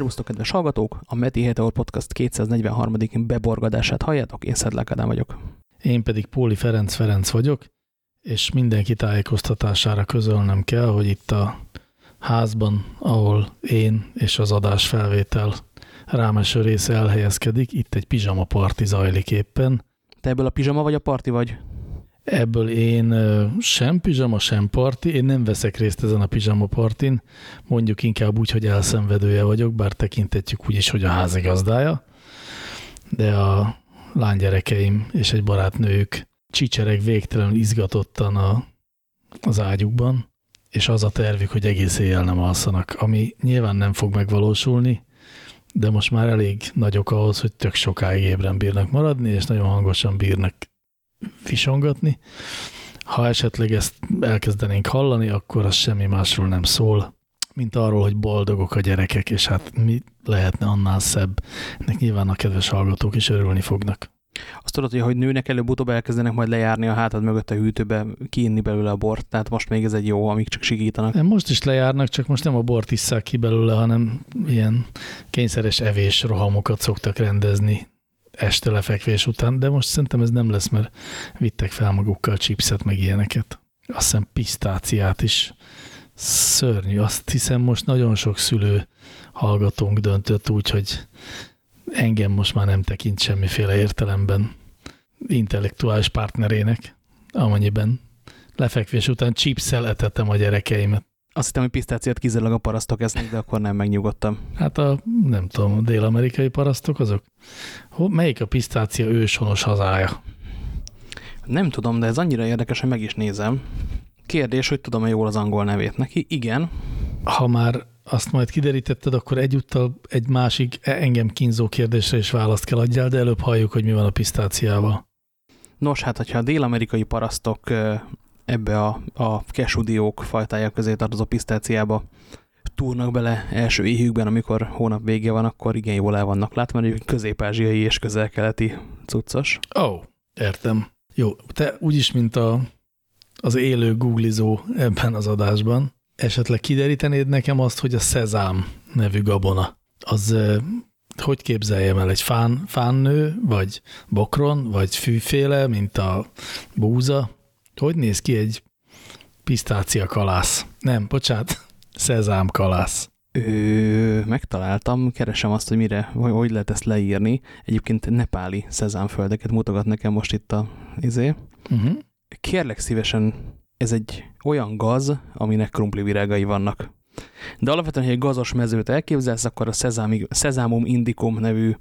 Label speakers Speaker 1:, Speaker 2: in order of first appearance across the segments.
Speaker 1: Szervusztok, kedves hallgatók! A Meti Heteor Podcast 243. beborgadását halljátok, én Szedlák Ádám vagyok.
Speaker 2: Én pedig Póli Ferenc Ferenc vagyok, és mindenki tájékoztatására közölnem kell, hogy itt a házban, ahol én és az adás felvétel rámeső része elhelyezkedik, itt egy pizsama parti zajlik éppen.
Speaker 1: Te ebből a pizsama vagy a parti vagy?
Speaker 2: Ebből én sem pizsama, sem parti, én nem veszek részt ezen a pizsama partin, mondjuk inkább úgy, hogy elszenvedője vagyok, bár tekintetjük úgy is, hogy a házigazdája, de a lánygyerekeim és egy barátnőjük csicsereg végtelenül izgatottan a, az ágyukban, és az a tervük, hogy egész éjjel nem alszanak, ami nyilván nem fog megvalósulni, de most már elég nagyok ahhoz, hogy tök sokáig ébren bírnak maradni, és nagyon hangosan bírnak visongatni. Ha esetleg ezt elkezdenénk hallani, akkor az semmi másról nem szól, mint arról, hogy boldogok a gyerekek, és hát mi lehetne annál szebb. Ennek nyilván a kedves hallgatók is örülni fognak.
Speaker 1: Azt tudod, hogy ahogy nőnek előbb-utóbb elkezdenek majd lejárni a hátad mögött a hűtőbe, kiinni belőle a bort, tehát most még ez egy jó, amíg csak sigítanak.
Speaker 2: Nem, most is lejárnak, csak most nem a bort isszák ki belőle, hanem ilyen kényszeres evés rohamokat szoktak rendezni este lefekvés után, de most szerintem ez nem lesz, mert vittek fel magukkal chipset, meg ilyeneket. Azt hiszem pisztáciát is. Szörnyű. Azt hiszem most nagyon sok szülő hallgatónk döntött úgy, hogy engem most már nem tekint semmiféle értelemben intellektuális partnerének, amennyiben lefekvés után chipszel etettem a gyerekeimet.
Speaker 1: Azt hittem, hogy pisztáciát kizárólag a parasztok esznek, de akkor nem megnyugodtam.
Speaker 2: Hát a, nem tudom, dél-amerikai parasztok azok? Melyik a pisztácia őshonos hazája?
Speaker 1: Nem tudom, de ez annyira érdekes, hogy meg is nézem. Kérdés, hogy tudom-e jól az angol nevét neki? Igen.
Speaker 2: Ha már azt majd kiderítetted, akkor egyúttal egy másik engem kínzó kérdésre is választ kell adjál, de előbb halljuk, hogy mi van a pisztáciával.
Speaker 1: Nos, hát, hogyha a dél-amerikai parasztok ebbe a, a kesudiók fajtája közé tartozó pisztáciába túrnak bele első éhükben, amikor hónap vége van, akkor igen jól el vannak látva, mert közép-ázsiai és közel-keleti cuccos.
Speaker 2: Ó, oh, értem. Jó, te úgyis, mint a, az élő googlizó ebben az adásban, esetleg kiderítenéd nekem azt, hogy a szezám nevű gabona, az hogy képzeljem el, egy fán, fánnő, vagy bokron, vagy fűféle, mint a búza, hogy néz ki egy pisztácia kalász? Nem, bocsánat, szezám kalász.
Speaker 1: Ö, megtaláltam, keresem azt, hogy mire, hogy, hogy lehet ezt leírni. Egyébként nepáli szezámföldeket mutogat nekem most itt a izé. Uh mhm. -huh. Kérlek szívesen, ez egy olyan gaz, aminek krumpli virágai vannak. De alapvetően, hogy egy gazos mezőt elképzelsz, akkor a szezámi, szezámum indicum nevű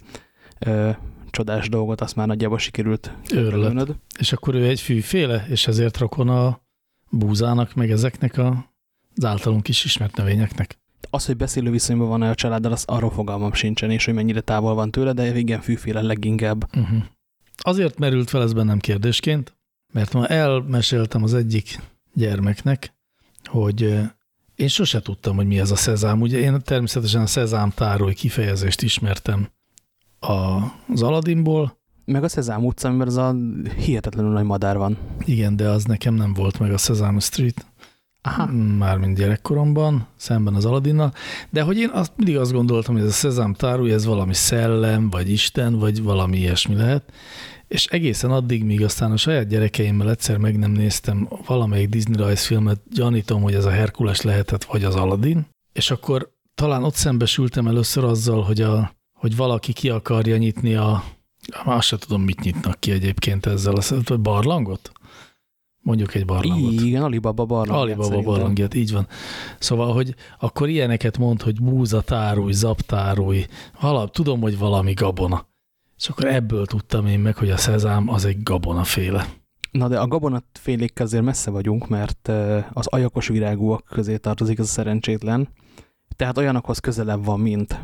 Speaker 1: ö, csodás dolgot, azt már nagyjából sikerült
Speaker 2: Őrület. És akkor ő egy fűféle, és ezért rokon a búzának, meg ezeknek a, az általunk is ismert növényeknek.
Speaker 1: Az, hogy beszélő viszonyban van-e a családdal, az arról fogalmam sincsen, és hogy mennyire távol van tőle, de igen, fűféle leginkább. Uh
Speaker 2: mhm. -huh. Azért merült fel ez bennem kérdésként, mert ma elmeséltem az egyik gyermeknek, hogy én sose tudtam, hogy mi ez a szezám. Ugye én természetesen a szezám tároly kifejezést ismertem az Aladdinból.
Speaker 1: Meg a Szezám utca, amiben az a hihetetlenül nagy madár van.
Speaker 2: Igen, de az nekem nem volt meg a Szezám Street. Aha. Mármint gyerekkoromban, szemben az Aladinnal. De hogy én azt, mindig azt gondoltam, hogy ez a Szezám tárúj, ez valami szellem, vagy Isten, vagy valami ilyesmi lehet. És egészen addig, míg aztán a saját gyerekeimmel egyszer meg nem néztem valamelyik Disney rajzfilmet, gyanítom, hogy ez a Herkules lehetett, vagy az Aladdin. És akkor talán ott szembesültem először azzal, hogy a, hogy valaki ki akarja nyitni a, azt se tudom, mit nyitnak ki egyébként ezzel, a barlangot? Mondjuk egy barlangot.
Speaker 1: Igen, Alibaba barlangját.
Speaker 2: Alibaba barlangját, így van. Szóval, hogy akkor ilyeneket mond, hogy búza tárúj, zaptárúj, valami, tudom, hogy valami gabona. És akkor ebből tudtam én meg, hogy a szezám az egy gabonaféle.
Speaker 1: Na de a gabonafélékkel azért messze vagyunk, mert az ajakos virágúak közé tartozik az a szerencsétlen. Tehát olyanokhoz közelebb van, mint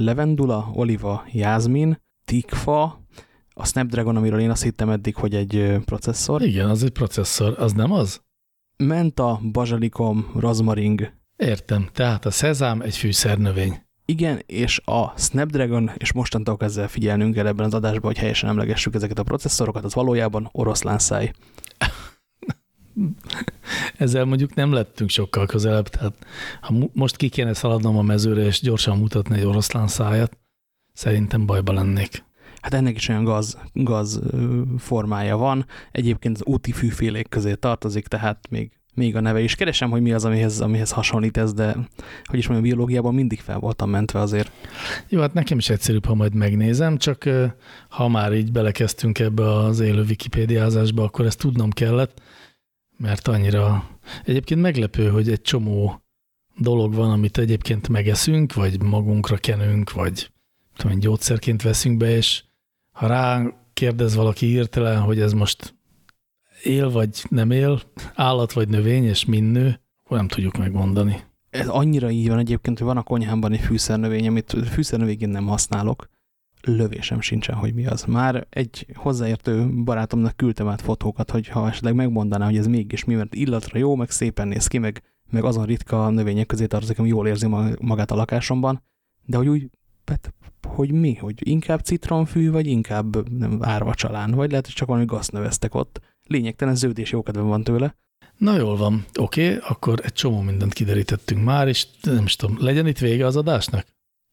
Speaker 1: levendula, oliva, jázmin, tikfa, a Snapdragon, amiről én azt hittem eddig, hogy egy processzor.
Speaker 2: Igen, az egy processzor. Az nem az?
Speaker 1: Menta, bazsalikom, rozmaring.
Speaker 2: Értem. Tehát a szezám egy fűszernövény.
Speaker 1: Igen, és a Snapdragon, és mostantól ezzel figyelnünk kell ebben az adásban, hogy helyesen emlegessük ezeket a processzorokat, az valójában oroszlán száj.
Speaker 2: ezzel mondjuk nem lettünk sokkal közelebb, tehát ha most ki kéne szaladnom a mezőre, és gyorsan mutatni egy oroszlán száját, szerintem bajba lennék.
Speaker 1: Hát ennek is olyan gaz, gaz formája van. Egyébként az úti fűfélék közé tartozik, tehát még, még a neve is. Keresem, hogy mi az, amihez, amihez hasonlít ez, de hogy is mondjam, biológiában mindig fel voltam mentve azért.
Speaker 2: Jó, hát nekem is egyszerűbb, ha majd megnézem, csak ha már így belekezdtünk ebbe az élő wikipédiázásba, akkor ezt tudnom kellett, mert annyira egyébként meglepő, hogy egy csomó dolog van, amit egyébként megeszünk, vagy magunkra kenünk, vagy tudom, gyógyszerként veszünk be, és ha rá kérdez valaki hirtelen, hogy ez most él vagy nem él, állat vagy növény, és min nő, akkor nem tudjuk megmondani.
Speaker 1: Ez annyira így van egyébként, hogy van a konyhámban egy fűszernövény, amit fűszernövényként nem használok, lövésem sincsen, hogy mi az. Már egy hozzáértő barátomnak küldtem át fotókat, hogy ha esetleg megmondaná, hogy ez mégis mi, mert illatra jó, meg szépen néz ki, meg, meg azon ritka növények közé tartozik, ami jól érzi magát a lakásomban, de hogy úgy, hát, hogy mi, hogy inkább citronfű, vagy inkább nem, árvacsalán, vagy lehet, hogy csak valami gazt növeztek ott. Lényegtelen zöld jókedve van tőle.
Speaker 2: Na jól van, oké, okay, akkor egy csomó mindent kiderítettünk már, és nem is tudom, legyen itt vége az adásnak?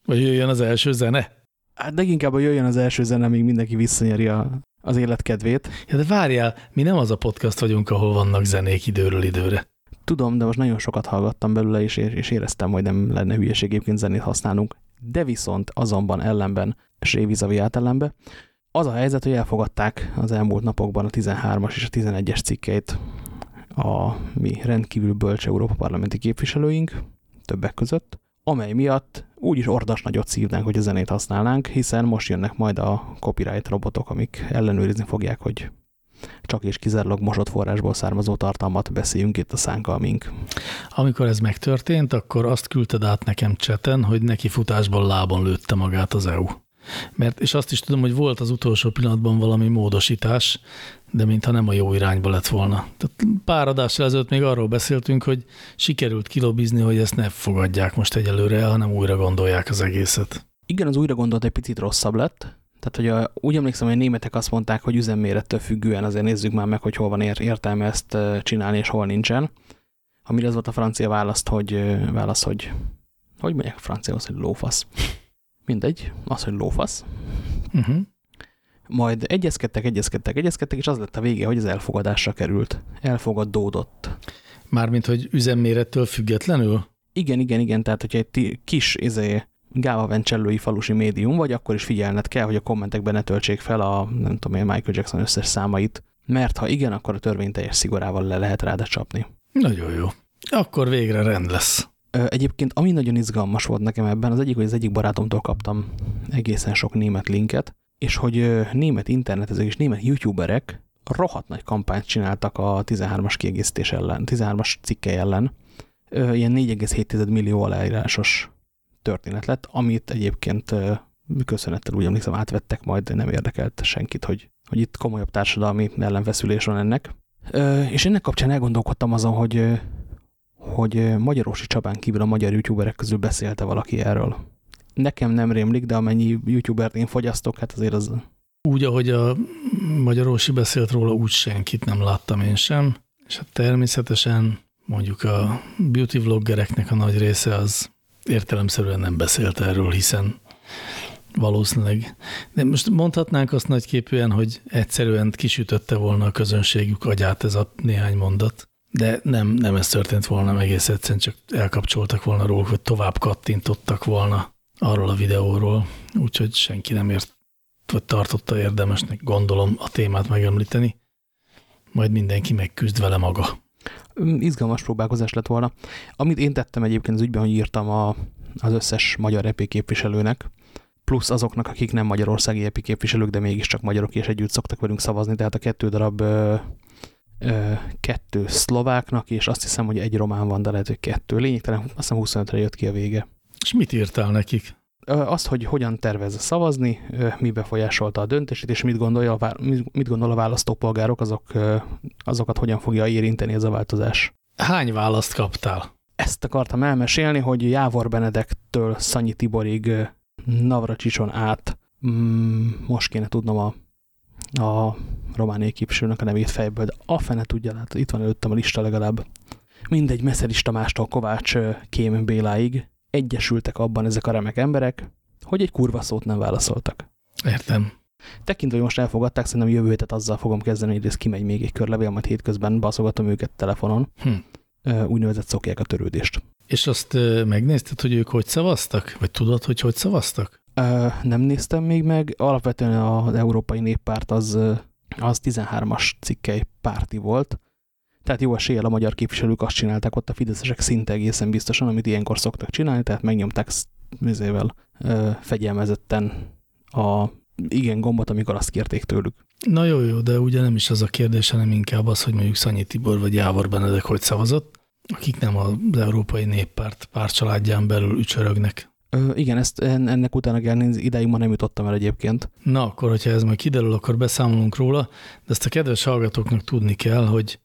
Speaker 2: Vagy jöjjön az első zene?
Speaker 1: Hát de inkább, hogy jöjjön az első zene, míg mindenki visszanyeri a, az élet kedvét.
Speaker 2: Ja, de várjál, mi nem az a podcast vagyunk, ahol vannak zenék időről időre.
Speaker 1: Tudom, de most nagyon sokat hallgattam belőle, és, és éreztem, hogy nem lenne hülyeség egyébként zenét használnunk. De viszont azonban ellenben, és révizavi átellenbe, az a helyzet, hogy elfogadták az elmúlt napokban a 13-as és a 11-es cikkeit a mi rendkívül bölcs Európa parlamenti képviselőink, többek között, amely miatt úgyis ordas nagyot szívnánk, hogy a zenét használnánk, hiszen most jönnek majd a copyright robotok, amik ellenőrizni fogják, hogy csak és kizárólag mosott forrásból származó tartalmat beszéljünk itt a szánkkal mink.
Speaker 2: Amikor ez megtörtént, akkor azt küldted át nekem cseten, hogy neki futásból lábon lőtte magát az EU. Mert, és azt is tudom, hogy volt az utolsó pillanatban valami módosítás, de mintha nem a jó irányba lett volna. Tehát pár adással ezelőtt még arról beszéltünk, hogy sikerült kilobizni, hogy ezt ne fogadják most egyelőre el, hanem újra gondolják az egészet.
Speaker 1: Igen, az újra gondolt egy picit rosszabb lett. Tehát, hogy a, úgy emlékszem, hogy a németek azt mondták, hogy üzemmérettől függően azért nézzük már meg, hogy hol van értelme ezt csinálni, és hol nincsen. Amire az volt a francia választ, hogy válasz, hogy hogy a franciához, hogy lófasz. Mindegy, az, hogy lófasz. Uh mhm. -huh. Majd egyezkedtek, egyezkedtek, egyezkedtek, és az lett a vége, hogy az elfogadásra került. Elfogadódott.
Speaker 2: Mármint, hogy üzemmérettől függetlenül?
Speaker 1: Igen, igen, igen, tehát hogyha egy kis izé, Gáva Vencsellői falusi médium vagy, akkor is figyelned kell, hogy a kommentekben ne töltsék fel a, nem tudom én, Michael Jackson összes számait, mert ha igen, akkor a törvény teljes szigorával le lehet rád csapni.
Speaker 2: Nagyon jó. Akkor végre rend lesz.
Speaker 1: Egyébként, ami nagyon izgalmas volt nekem ebben, az egyik, hogy az egyik barátomtól kaptam egészen sok német linket, és hogy német internetezők és német youtuberek rohadt nagy kampányt csináltak a 13-as kiegészítés ellen, 13-as cikke ellen. Ilyen 4,7 millió aláírásos történet lett, amit egyébként köszönettel úgy emlékszem átvettek, majd nem érdekelt senkit, hogy, hogy itt komolyabb társadalmi ellenveszülés van ennek. És ennek kapcsán elgondolkodtam azon, hogy, hogy Magyarósi Csabán kívül a magyar youtuberek közül beszélte valaki erről nekem nem rémlik, de amennyi youtubert én fogyasztok, hát azért az...
Speaker 2: Úgy, ahogy a Magyarósi beszélt róla, úgy senkit nem láttam én sem, és hát természetesen mondjuk a beauty vloggereknek a nagy része az értelemszerűen nem beszélt erről, hiszen valószínűleg. De most mondhatnánk azt nagyképűen, hogy egyszerűen kisütötte volna a közönségük agyát ez a néhány mondat. De nem, nem ez történt volna, egész egyszerűen csak elkapcsoltak volna róla, hogy tovább kattintottak volna arról a videóról, úgyhogy senki nem ért, vagy tartotta érdemesnek, gondolom, a témát megemlíteni. Majd mindenki megküzd vele maga.
Speaker 1: Izgalmas próbálkozás lett volna. Amit én tettem egyébként az ügyben, hogy írtam a, az összes magyar EP képviselőnek, plusz azoknak, akik nem magyarországi EP képviselők, de mégiscsak magyarok, és együtt szoktak velünk szavazni, tehát a kettő darab ö, ö, kettő szlováknak, és azt hiszem, hogy egy román van, de lehet, hogy kettő. Lényegtelen, azt hiszem 25-re jött ki a vége.
Speaker 2: És mit írtál nekik?
Speaker 1: Azt, hogy hogyan tervez szavazni, mi befolyásolta a döntését, és mit, gondolja a, mit gondol a választópolgárok, azok, azokat hogyan fogja érinteni ez a változás.
Speaker 2: Hány választ kaptál?
Speaker 1: Ezt akartam elmesélni, hogy Jávor Benedektől Szanyi Tiborig Navracsicson át, mm, most kéne tudnom a, a romániai képviselőnek a nevét fejből, de a fene tudja, hát itt van előttem a lista legalább. mindegy Meszerics Tamástól Kovács Kém Béláig egyesültek abban ezek a remek emberek, hogy egy kurva szót nem válaszoltak.
Speaker 2: Értem.
Speaker 1: Tekintve, hogy most elfogadták, szerintem jövő hétet azzal fogom kezdeni, hogy ez kimegy még egy körlevél, majd hétközben baszogatom őket telefonon. Hm. Úgynevezett szokják a törődést.
Speaker 2: És azt megnézted, hogy ők hogy szavaztak? Vagy tudod, hogy hogy szavaztak?
Speaker 1: Nem néztem még meg. Alapvetően az Európai Néppárt az, az 13-as cikkely párti volt. Tehát jó eséllyel a magyar képviselők azt csinálták ott a fideszesek szinte egészen biztosan, amit ilyenkor szoktak csinálni, tehát megnyomták vizével fegyelmezetten a igen gombot, amikor azt kérték tőlük.
Speaker 2: Na jó, jó, de ugye nem is az a kérdés, hanem inkább az, hogy mondjuk Szanyi Tibor vagy Jávor Benedek hogy szavazott, akik nem az Európai Néppárt párcsaládján belül ücsörögnek.
Speaker 1: Ö, igen, ezt ennek utána kell nézni, ideig ma nem jutottam el egyébként.
Speaker 2: Na, akkor, hogyha ez majd kiderül, akkor beszámolunk róla, de ezt a kedves hallgatóknak tudni kell, hogy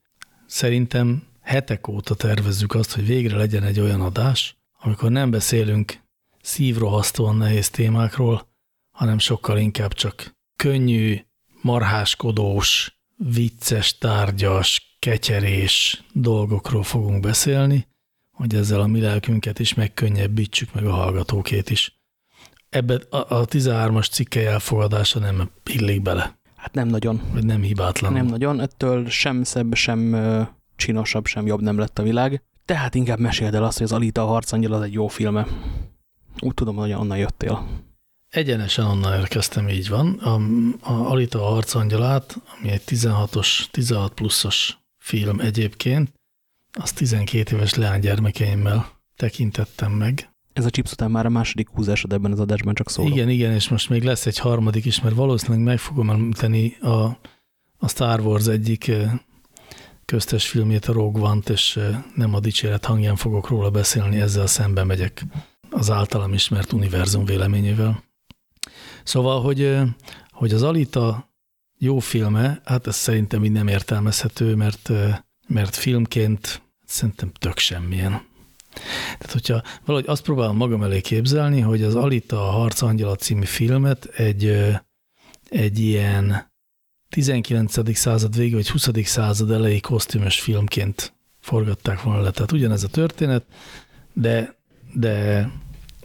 Speaker 2: szerintem hetek óta tervezzük azt, hogy végre legyen egy olyan adás, amikor nem beszélünk szívrohasztóan nehéz témákról, hanem sokkal inkább csak könnyű, marháskodós, vicces, tárgyas, ketyerés dolgokról fogunk beszélni, hogy ezzel a mi lelkünket is megkönnyebbítsük, meg a hallgatókét is. Ebben a, a 13-as cikke elfogadása nem illik bele.
Speaker 1: Hát nem nagyon.
Speaker 2: Vagy nem hibátlan.
Speaker 1: Nem nagyon, ettől sem szebb, sem csinosabb, sem jobb nem lett a világ. Tehát inkább meséld el azt, hogy az Alita a harcangyal az egy jó filme. Úgy tudom, hogy onnan jöttél.
Speaker 2: Egyenesen onnan érkeztem, így van. A, a Alita a harcangyalát, ami egy 16-os, 16 pluszos film egyébként, azt 12 éves leánygyermekeimmel tekintettem meg.
Speaker 1: Ez a chips után már a második húzásod ebben az adásban csak szól.
Speaker 2: Igen, igen, és most még lesz egy harmadik is, mert valószínűleg meg fogom említeni a, a Star Wars egyik köztes filmjét, a Rogue One-t, és nem a dicséret hangján fogok róla beszélni, ezzel szembe megyek az általam ismert univerzum véleményével. Szóval, hogy, hogy az Alita jó filme, hát ez szerintem így nem értelmezhető, mert, mert filmként szerintem tök semmilyen. Tehát, hogyha valahogy azt próbálom magam elé képzelni, hogy az Alita a Harcangyala című filmet egy, egy ilyen 19. század vége vagy 20. század elejé kosztümös filmként forgatták volna le. Tehát ugyanez a történet, de, de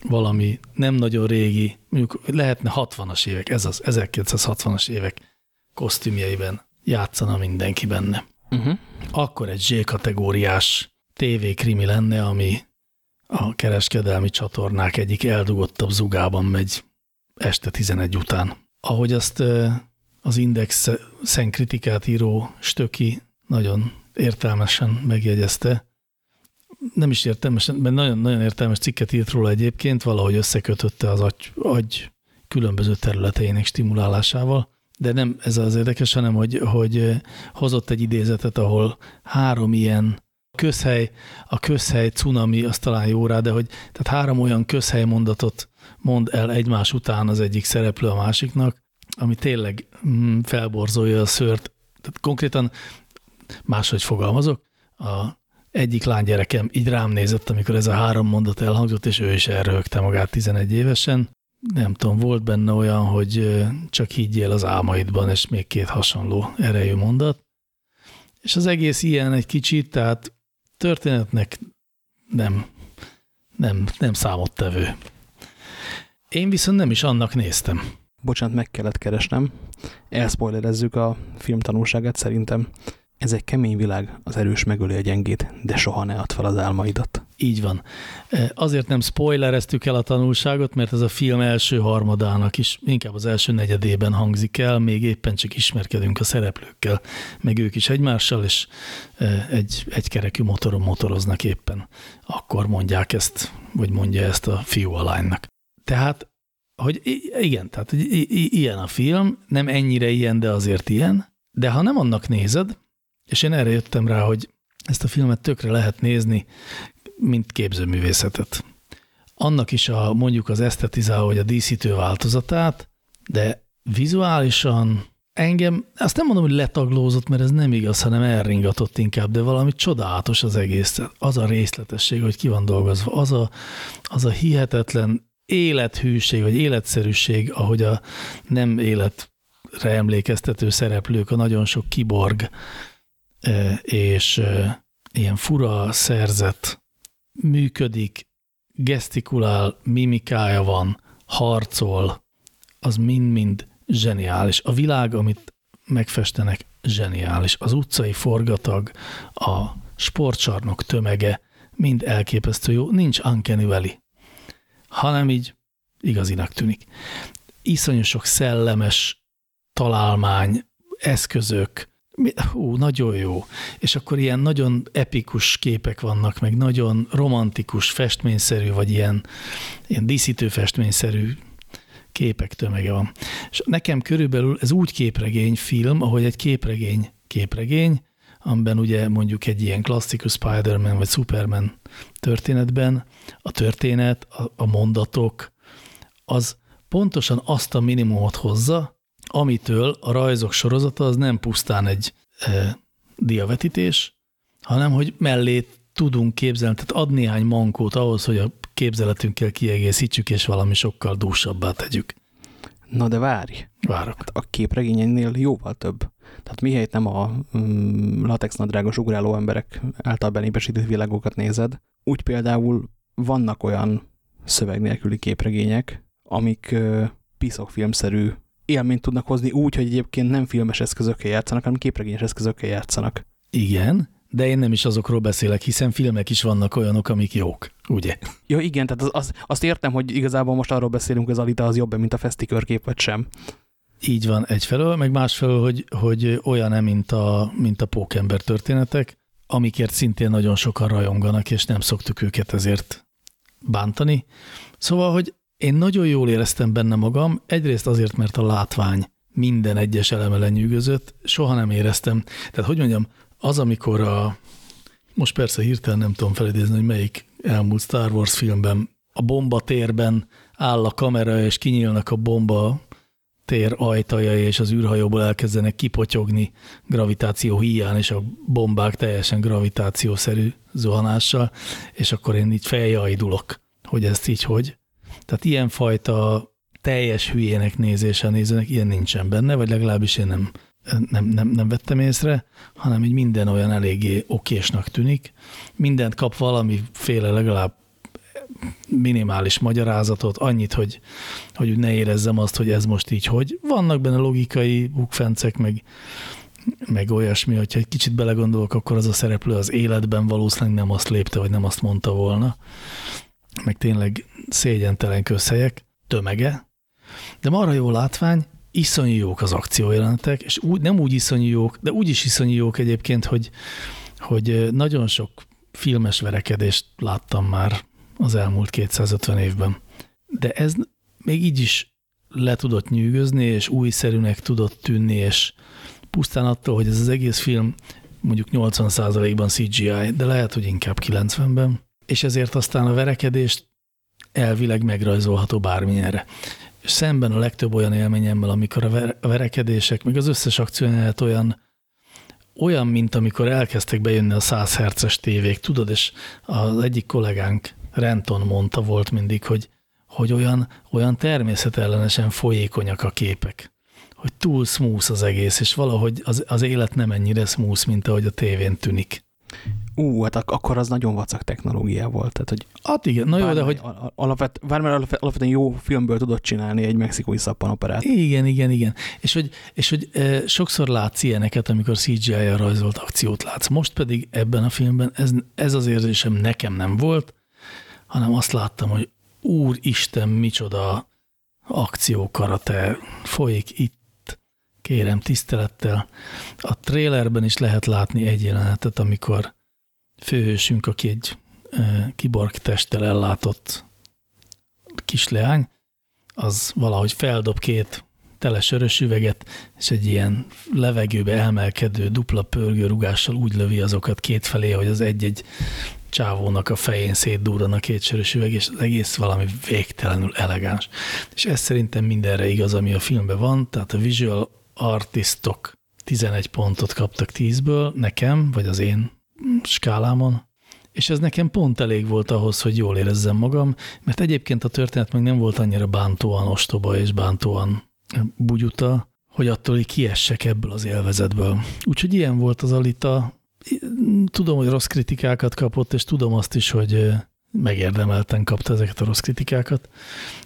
Speaker 2: valami nem nagyon régi, mondjuk lehetne 60-as évek, ez az 1960-as évek kosztümjeiben játszana mindenki benne. Uh -huh. Akkor egy Z-kategóriás TV-krimi lenne, ami a kereskedelmi csatornák egyik eldugottabb zugában megy este 11 után. Ahogy azt az Index-en kritikát író Stöki nagyon értelmesen megjegyezte, nem is értelmesen, mert nagyon, nagyon értelmes cikket írt róla egyébként, valahogy összekötötte az agy, agy különböző területeinek stimulálásával, de nem ez az érdekes, hanem hogy, hogy hozott egy idézetet, ahol három ilyen közhely, a közhely cunami, az talán jó rá, de hogy tehát három olyan közhely mondatot mond el egymás után az egyik szereplő a másiknak, ami tényleg mm, felborzolja a szőrt. Tehát konkrétan máshogy fogalmazok, a egyik lánygyerekem így rám nézett, amikor ez a három mondat elhangzott, és ő is elröhögte magát 11 évesen. Nem tudom, volt benne olyan, hogy csak higgyél az álmaidban, és még két hasonló erejű mondat. És az egész ilyen egy kicsit, tehát történetnek nem, nem, nem számottevő. Én viszont nem is annak néztem.
Speaker 1: Bocsánat, meg kellett keresnem. Elszpoilerezzük a film tanulságát szerintem. Ez egy kemény világ, az erős megöli a gyengét, de soha ne add fel az álmaidat.
Speaker 2: Így van. Azért nem spoilereztük el a tanulságot, mert ez a film első harmadának is, inkább az első negyedében hangzik el, még éppen csak ismerkedünk a szereplőkkel, meg ők is egymással, és egy, egy kerekű motoron motoroznak éppen. Akkor mondják ezt, vagy mondja ezt a fiú a lánynak. Tehát, hogy igen, tehát hogy ilyen a film, nem ennyire ilyen, de azért ilyen, de ha nem annak nézed, és én erre jöttem rá, hogy ezt a filmet tökre lehet nézni, mint képzőművészetet. Annak is a mondjuk az esztetizál, vagy a díszítő változatát, de vizuálisan engem, azt nem mondom, hogy letaglózott, mert ez nem igaz, hanem elringatott inkább, de valami csodálatos az egész. Az a részletesség, hogy ki van dolgozva, az a, az a hihetetlen élethűség, vagy életszerűség, ahogy a nem életre emlékeztető szereplők, a nagyon sok kiborg és, ilyen fura szerzet, működik, gesztikulál, mimikája van, harcol, az mind-mind zseniális. A világ, amit megfestenek, zseniális. Az utcai forgatag, a sportcsarnok tömege, mind elképesztő jó. Nincs Uncanny hanem így igazinak tűnik. Iszonyú sok szellemes találmány, eszközök, hú, nagyon jó. És akkor ilyen nagyon epikus képek vannak, meg nagyon romantikus, festményszerű, vagy ilyen, ilyen díszítő festményszerű képek tömege van. És nekem körülbelül ez úgy képregény film, ahogy egy képregény képregény, amiben ugye mondjuk egy ilyen klasszikus Spider-Man vagy Superman történetben a történet, a, a mondatok, az pontosan azt a minimumot hozza, amitől a rajzok sorozata az nem pusztán egy e, diavetítés, hanem hogy mellé tudunk képzelni, tehát ad néhány mankót ahhoz, hogy a képzeletünkkel kiegészítsük, és valami sokkal dúsabbá tegyük.
Speaker 1: Na de várj!
Speaker 2: Várok.
Speaker 1: Hát a képregényennél jóval több. Tehát mihelyt nem a mm, latexnadrágos ugráló emberek által benépesített világokat nézed, úgy például vannak olyan szöveg nélküli képregények, amik ö, piszokfilmszerű élményt tudnak hozni úgy, hogy egyébként nem filmes eszközökkel játszanak, hanem képregényes eszközökkel játszanak.
Speaker 2: Igen, de én nem is azokról beszélek, hiszen filmek is vannak olyanok, amik jók, ugye?
Speaker 1: Ja, igen, tehát az, az, azt értem, hogy igazából most arról beszélünk, hogy az Alita az jobb, mint a festikörkép, vagy sem.
Speaker 2: Így van egyfelől, meg másfelől, hogy, hogy olyan-e, mint a, mint a pókember történetek, amikért szintén nagyon sokan rajonganak, és nem szoktuk őket ezért bántani. Szóval, hogy én nagyon jól éreztem benne magam, egyrészt azért, mert a látvány minden egyes eleme lenyűgözött, soha nem éreztem. Tehát, hogy mondjam, az, amikor a, most persze hirtelen nem tudom felidézni, hogy melyik elmúlt Star Wars filmben a bomba térben áll a kamera, és kinyílnak a bomba tér ajtajai, és az űrhajóból elkezdenek kipotyogni gravitáció hiány, és a bombák teljesen gravitációszerű zuhanással, és akkor én így feljajdulok, hogy ezt így hogy. Tehát ilyenfajta teljes hülyének nézése nézőnek, ilyen nincsen benne, vagy legalábbis én nem, nem, nem, nem vettem észre, hanem így minden olyan eléggé okésnak tűnik. Mindent kap valamiféle legalább minimális magyarázatot, annyit, hogy, hogy ne érezzem azt, hogy ez most így hogy. Vannak benne logikai bukfencek, meg, meg olyasmi, hogyha egy kicsit belegondolok, akkor az a szereplő az életben valószínűleg nem azt lépte, vagy nem azt mondta volna. Meg tényleg szégyentelen közhelyek, tömege, de marha jó látvány, iszonyú jók az akciójelenetek, és úgy, nem úgy iszonyú jók, de úgy is iszonyú jók egyébként, hogy, hogy nagyon sok filmes verekedést láttam már az elmúlt 250 évben. De ez még így is le tudott nyűgözni, és újszerűnek tudott tűnni, és pusztán attól, hogy ez az egész film mondjuk 80%-ban CGI, de lehet, hogy inkább 90-ben, és ezért aztán a verekedést elvileg megrajzolható bármilyenre. És szemben a legtöbb olyan élményemmel, amikor a verekedések, még az összes akciójelenet olyan, olyan, mint amikor elkezdtek bejönni a 100 herces tévék, tudod, és az egyik kollégánk Renton mondta volt mindig, hogy, hogy olyan, olyan természetellenesen folyékonyak a képek, hogy túl smooth az egész, és valahogy az, az élet nem ennyire smooth, mint ahogy a tévén tűnik.
Speaker 1: Ú, hát ak akkor az nagyon vacak technológia volt. Tehát, hogy
Speaker 2: hát igen, na jó, de hogy...
Speaker 1: Alapvet, alapvetően jó filmből tudott csinálni egy mexikói szappanoperát.
Speaker 2: Igen, igen, igen. És hogy, és hogy e, sokszor látsz ilyeneket, amikor CGI-jal rajzolt akciót látsz. Most pedig ebben a filmben ez, ez az érzésem nekem nem volt, hanem azt láttam, hogy úristen, micsoda akciókarate folyik itt, kérem tisztelettel. A trailerben is lehet látni egy jelenetet, amikor főhősünk, aki egy kiborg testtel ellátott kisleány, az valahogy feldob két tele sörös üveget, és egy ilyen levegőbe elmelkedő dupla pörgő rugással úgy lövi azokat kétfelé, hogy az egy-egy csávónak a fején szétdúran a két sörös üveg, és az egész valami végtelenül elegáns. És ez szerintem mindenre igaz, ami a filmben van, tehát a visual artistok 11 pontot kaptak 10-ből, nekem, vagy az én skálámon, és ez nekem pont elég volt ahhoz, hogy jól érezzem magam, mert egyébként a történet meg nem volt annyira bántóan ostoba és bántóan bugyuta, hogy attól, hogy kiessek ebből az élvezetből. Úgyhogy ilyen volt az Alita, tudom, hogy rossz kritikákat kapott, és tudom azt is, hogy megérdemelten kapta ezeket a rossz kritikákat,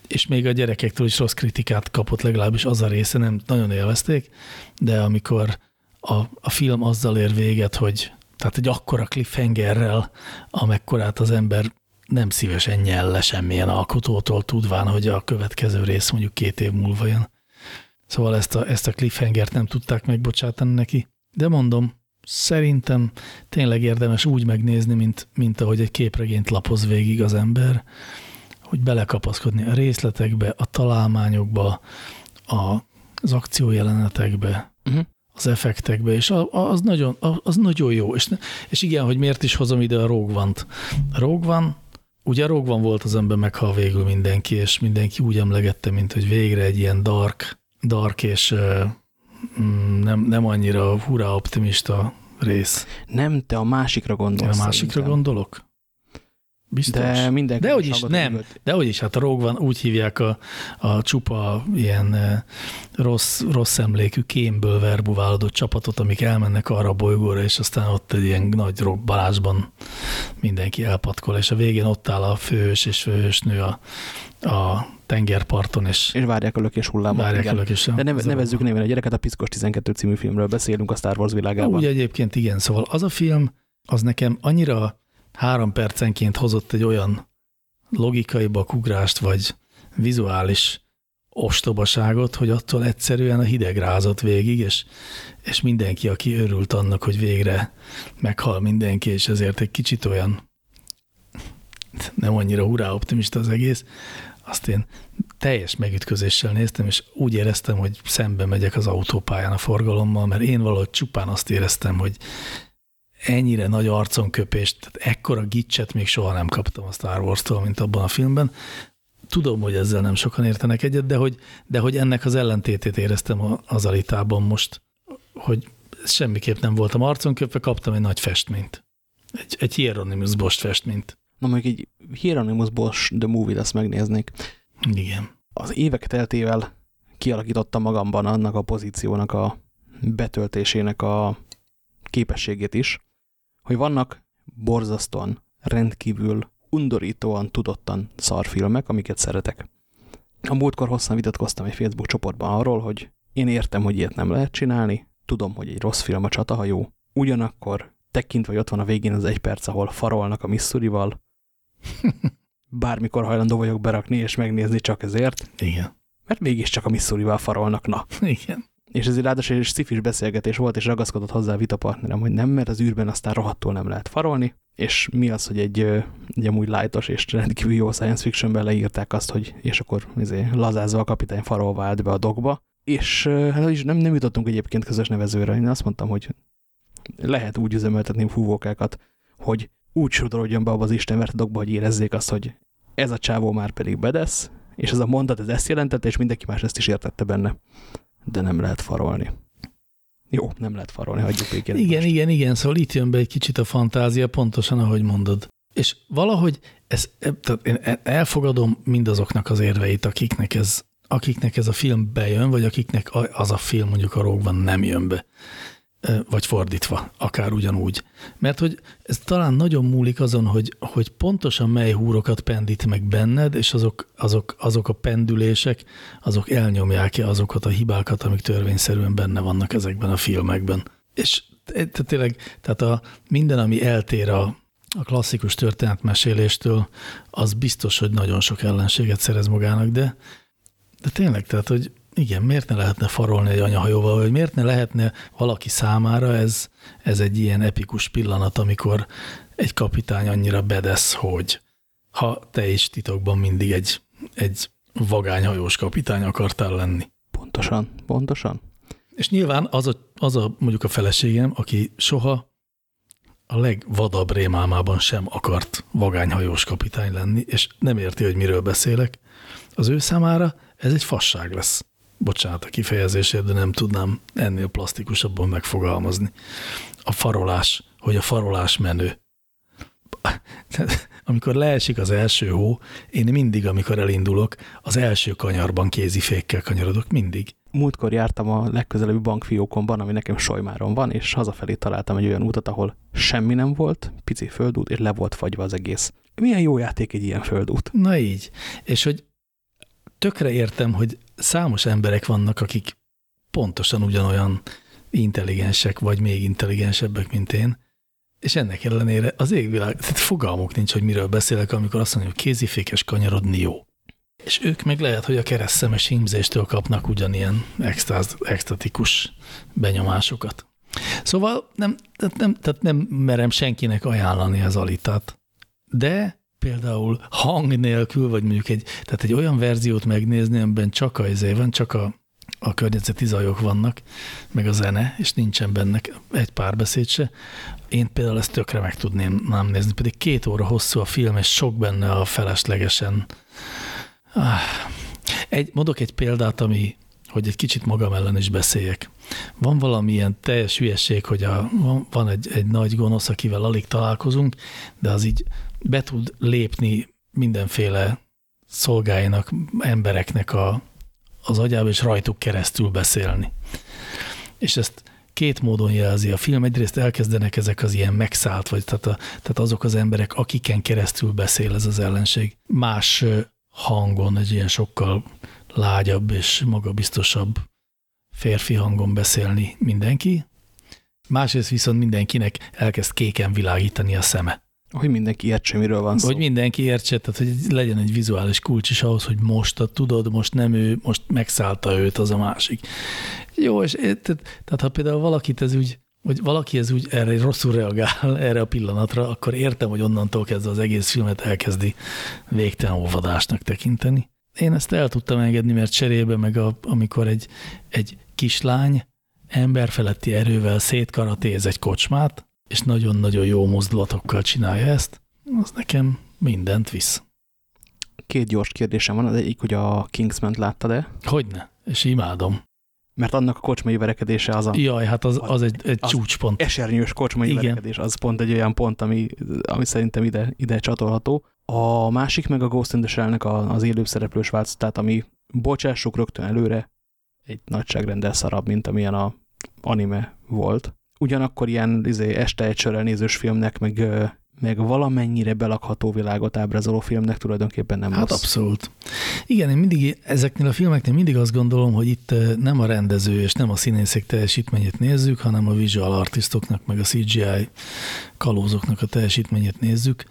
Speaker 2: és még a gyerekektől is rossz kritikát kapott, legalábbis az a része nem nagyon élvezték, de amikor a, a film azzal ér véget, hogy tehát egy akkora cliffhangerrel, amekkorát az ember nem szívesen nyel le semmilyen alkotótól, tudván, hogy a következő rész mondjuk két év múlva jön. Szóval ezt a, ezt a cliffhangert nem tudták megbocsátani neki. De mondom, szerintem tényleg érdemes úgy megnézni, mint, mint ahogy egy képregényt lapoz végig az ember, hogy belekapaszkodni a részletekbe, a találmányokba, a, az akciójelenetekbe, uh-huh. Az effektekbe, és az nagyon, az nagyon jó. És, és igen, hogy miért is hozom ide a Rogue One-t. A Rogue One, ugye Rogue One volt az ember meghal végül mindenki, és mindenki úgy emlegette, mint hogy végre egy ilyen dark, dark és mm, nem, nem annyira hurrá optimista rész.
Speaker 1: Nem, te a másikra gondolsz.
Speaker 2: A másikra szerintem. gondolok?
Speaker 1: Biztos. De mindenki.
Speaker 2: De hogy is, nem. De hogy is, hát a Rogue van, úgy hívják a, a csupa ilyen eh, rossz, rossz emlékű kémből verbuválódott csapatot, amik elmennek arra a bolygóra, és aztán ott egy ilyen nagy robbalásban mindenki elpatkol, és a végén ott áll a főhős és főhősnő a, a tengerparton, és,
Speaker 1: és várják a lökés hullámot.
Speaker 2: Várják igen. a lökés.
Speaker 1: De neve, nevezzük néven a gyereket, a Piszkos 12 című filmről beszélünk a Star Wars világában.
Speaker 2: Úgy egyébként igen, szóval az a film, az nekem annyira három percenként hozott egy olyan logikai bakugrást, vagy vizuális ostobaságot, hogy attól egyszerűen a hideg rázott végig, és, és mindenki, aki örült annak, hogy végre meghal mindenki, és ezért egy kicsit olyan nem annyira hurrá optimista az egész, azt én teljes megütközéssel néztem, és úgy éreztem, hogy szembe megyek az autópályán a forgalommal, mert én valahogy csupán azt éreztem, hogy ennyire nagy arconköpést, tehát ekkora gicset még soha nem kaptam a Star Wars-tól, mint abban a filmben. Tudom, hogy ezzel nem sokan értenek egyet, de hogy, de hogy ennek az ellentétét éreztem az alitában most, hogy semmiképp nem voltam arconköpve, kaptam egy nagy festményt. Egy, egy Hieronymus Bosch festményt.
Speaker 1: Na, mondjuk egy Hieronymus Bosch The Movie, azt megnéznék.
Speaker 2: Igen.
Speaker 1: Az évek teltével kialakítottam magamban annak a pozíciónak a betöltésének a képességét is, hogy vannak borzasztóan, rendkívül, undorítóan, tudottan szarfilmek, amiket szeretek. A múltkor hosszan vitatkoztam egy Facebook csoportban arról, hogy én értem, hogy ilyet nem lehet csinálni, tudom, hogy egy rossz film a csatahajó, ugyanakkor tekintve, hogy ott van a végén az egy perc, ahol farolnak a Missourival, bármikor hajlandó vagyok berakni és megnézni csak ezért.
Speaker 2: Igen.
Speaker 1: Mert mégiscsak a Missourival farolnak, na.
Speaker 2: Igen.
Speaker 1: És ez ráadásul egy szifis beszélgetés volt, és ragaszkodott hozzá a vitapartnerem, hogy nem, mert az űrben aztán rohadtul nem lehet farolni, és mi az, hogy egy, egy amúgy lájtos és rendkívül jó science fictionben leírták azt, hogy és akkor izé, lazázva a kapitány farol vált be a dogba, és hát is nem, nem jutottunk egyébként közös nevezőre. Én azt mondtam, hogy lehet úgy üzemeltetni fúvókákat, hogy úgy sodorodjon be abba az Isten dogba, hogy érezzék azt, hogy ez a csávó már pedig bedesz, és ez a mondat ez ezt jelentette, és mindenki más ezt is értette benne de nem lehet farolni. Jó, nem lehet farolni, hagyjuk békén.
Speaker 2: Igen, most. igen, igen, szóval itt jön be egy kicsit a fantázia, pontosan ahogy mondod. És valahogy ez, e, tehát én e, elfogadom mindazoknak az érveit, akiknek ez, akiknek ez a film bejön, vagy akiknek az a film mondjuk a rógban nem jön be vagy fordítva, akár ugyanúgy. Mert hogy ez talán nagyon múlik azon, hogy, hogy pontosan mely húrokat pendít meg benned, és azok, azok, azok a pendülések, azok elnyomják-e azokat a hibákat, amik törvényszerűen benne vannak ezekben a filmekben. És tényleg, tehát a, minden, ami eltér a, a klasszikus történetmeséléstől, az biztos, hogy nagyon sok ellenséget szerez magának, de, de tényleg, tehát, hogy igen, miért ne lehetne farolni egy anyahajóval, vagy miért ne lehetne valaki számára ez, ez egy ilyen epikus pillanat, amikor egy kapitány annyira bedesz, hogy ha te is titokban mindig egy, egy vagányhajós kapitány akartál lenni.
Speaker 1: Pontosan, pontosan.
Speaker 2: És nyilván az a, az a mondjuk a feleségem, aki soha a legvadabb rémálmában sem akart vagányhajós kapitány lenni, és nem érti, hogy miről beszélek, az ő számára ez egy fasság lesz bocsánat a kifejezésért, de nem tudnám ennél plastikusabban megfogalmazni. A farolás, hogy a farolás menő. amikor leesik az első hó, én mindig, amikor elindulok, az első kanyarban kézifékkel kanyarodok, mindig.
Speaker 1: Múltkor jártam a legközelebbi bankfiókomban, ami nekem Sojmáron van, és hazafelé találtam egy olyan útat, ahol semmi nem volt, pici földút, és le volt fagyva az egész. Milyen jó játék egy ilyen földút.
Speaker 2: Na így. És hogy tökre értem, hogy számos emberek vannak, akik pontosan ugyanolyan intelligensek, vagy még intelligensebbek, mint én, és ennek ellenére az égvilág, tehát fogalmuk nincs, hogy miről beszélek, amikor azt mondja, hogy kézifékes kanyarodni jó. És ők meg lehet, hogy a keresztszemes hímzéstől kapnak ugyanilyen extáz, extatikus benyomásokat. Szóval nem, tehát nem, tehát nem merem senkinek ajánlani az alitát. De például hang nélkül, vagy mondjuk egy, tehát egy olyan verziót megnézni, amiben csak a izé van, csak a, a környezeti zajok vannak, meg a zene, és nincsen benne egy párbeszéd se. Én például ezt tökre meg tudném nem nézni, pedig két óra hosszú a film, és sok benne a feleslegesen. Ah. Egy, mondok egy példát, ami, hogy egy kicsit magam ellen is beszéljek. Van valamilyen teljes hülyeség, hogy a, van egy, egy nagy gonosz, akivel alig találkozunk, de az így be tud lépni mindenféle szolgáinak, embereknek a, az agyába, és rajtuk keresztül beszélni. És ezt két módon jelzi a film. Egyrészt elkezdenek ezek az ilyen megszállt, vagy tehát, a, tehát azok az emberek, akiken keresztül beszél ez az ellenség. Más hangon, egy ilyen sokkal lágyabb és magabiztosabb férfi hangon beszélni mindenki. Másrészt viszont mindenkinek elkezd kéken világítani a szeme.
Speaker 1: Hogy mindenki értse, miről van szó.
Speaker 2: Hogy mindenki értse, tehát hogy legyen egy vizuális kulcs is ahhoz, hogy most, a, tudod, most nem ő, most megszállta őt az a másik. Jó, és tehát, tehát ha például valakit ez úgy, vagy valaki ez úgy erre rosszul reagál, erre a pillanatra, akkor értem, hogy onnantól kezdve az egész filmet elkezdi végtelen óvadásnak tekinteni. Én ezt el tudtam engedni, mert cserébe meg a, amikor egy, egy kislány emberfeletti erővel szétkaratéz egy kocsmát, és nagyon-nagyon jó mozdulatokkal csinálja ezt, az nekem mindent visz.
Speaker 1: Két gyors kérdésem van, az egyik, hogy a Kingsman láttad-e?
Speaker 2: Hogyne, és imádom.
Speaker 1: Mert annak a kocsmai verekedése az a...
Speaker 2: Jaj, hát az, az egy, egy az csúcspont.
Speaker 1: Esernyős kocsmai Igen. verekedés, az pont egy olyan pont, ami, ami szerintem ide, ide csatolható. A másik meg a Ghost in the Shell-nek az élő szereplős változatát, ami bocsássuk rögtön előre, egy nagyságrendel szarabb, mint amilyen a anime volt ugyanakkor ilyen izé, este egy sörrel nézős filmnek, meg, meg valamennyire belakható világot ábrázoló filmnek tulajdonképpen nem
Speaker 2: Hát rossz. abszolút. Igen, én mindig ezeknél a filmeknél mindig azt gondolom, hogy itt nem a rendező és nem a színészek teljesítményét nézzük, hanem a visual artistoknak, meg a CGI kalózoknak a teljesítményét nézzük,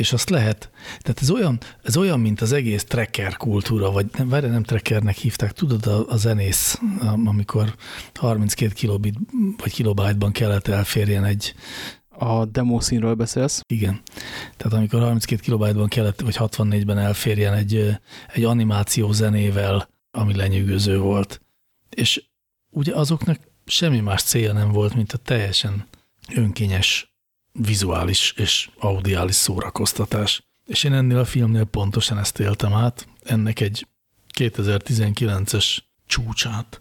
Speaker 2: és azt lehet, tehát ez olyan, ez olyan, mint az egész tracker kultúra, vagy nem, várj, nem trackernek hívták, tudod, a, a zenész, amikor 32 kilobit vagy kilobájtban kellett elférjen egy
Speaker 1: a demo színről beszélsz?
Speaker 2: Igen. Tehát amikor 32 kilobájtban kellett, vagy 64-ben elférjen egy, egy animáció zenével, ami lenyűgöző volt. És ugye azoknak semmi más célja nem volt, mint a teljesen önkényes vizuális és audiális szórakoztatás. És én ennél a filmnél pontosan ezt éltem át, ennek egy 2019-es csúcsát.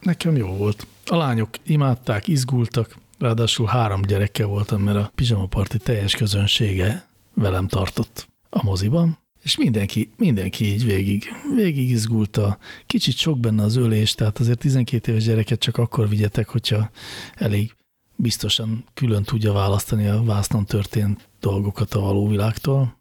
Speaker 2: Nekem jó volt. A lányok imádták, izgultak, ráadásul három gyerekkel voltam, mert a Pizsama Party teljes közönsége velem tartott a moziban, és mindenki, mindenki így végig, végig izgulta. Kicsit sok benne az ölés, tehát azért 12 éves gyereket csak akkor vigyetek, hogyha elég biztosan külön tudja választani a vásznon történt dolgokat a való világtól,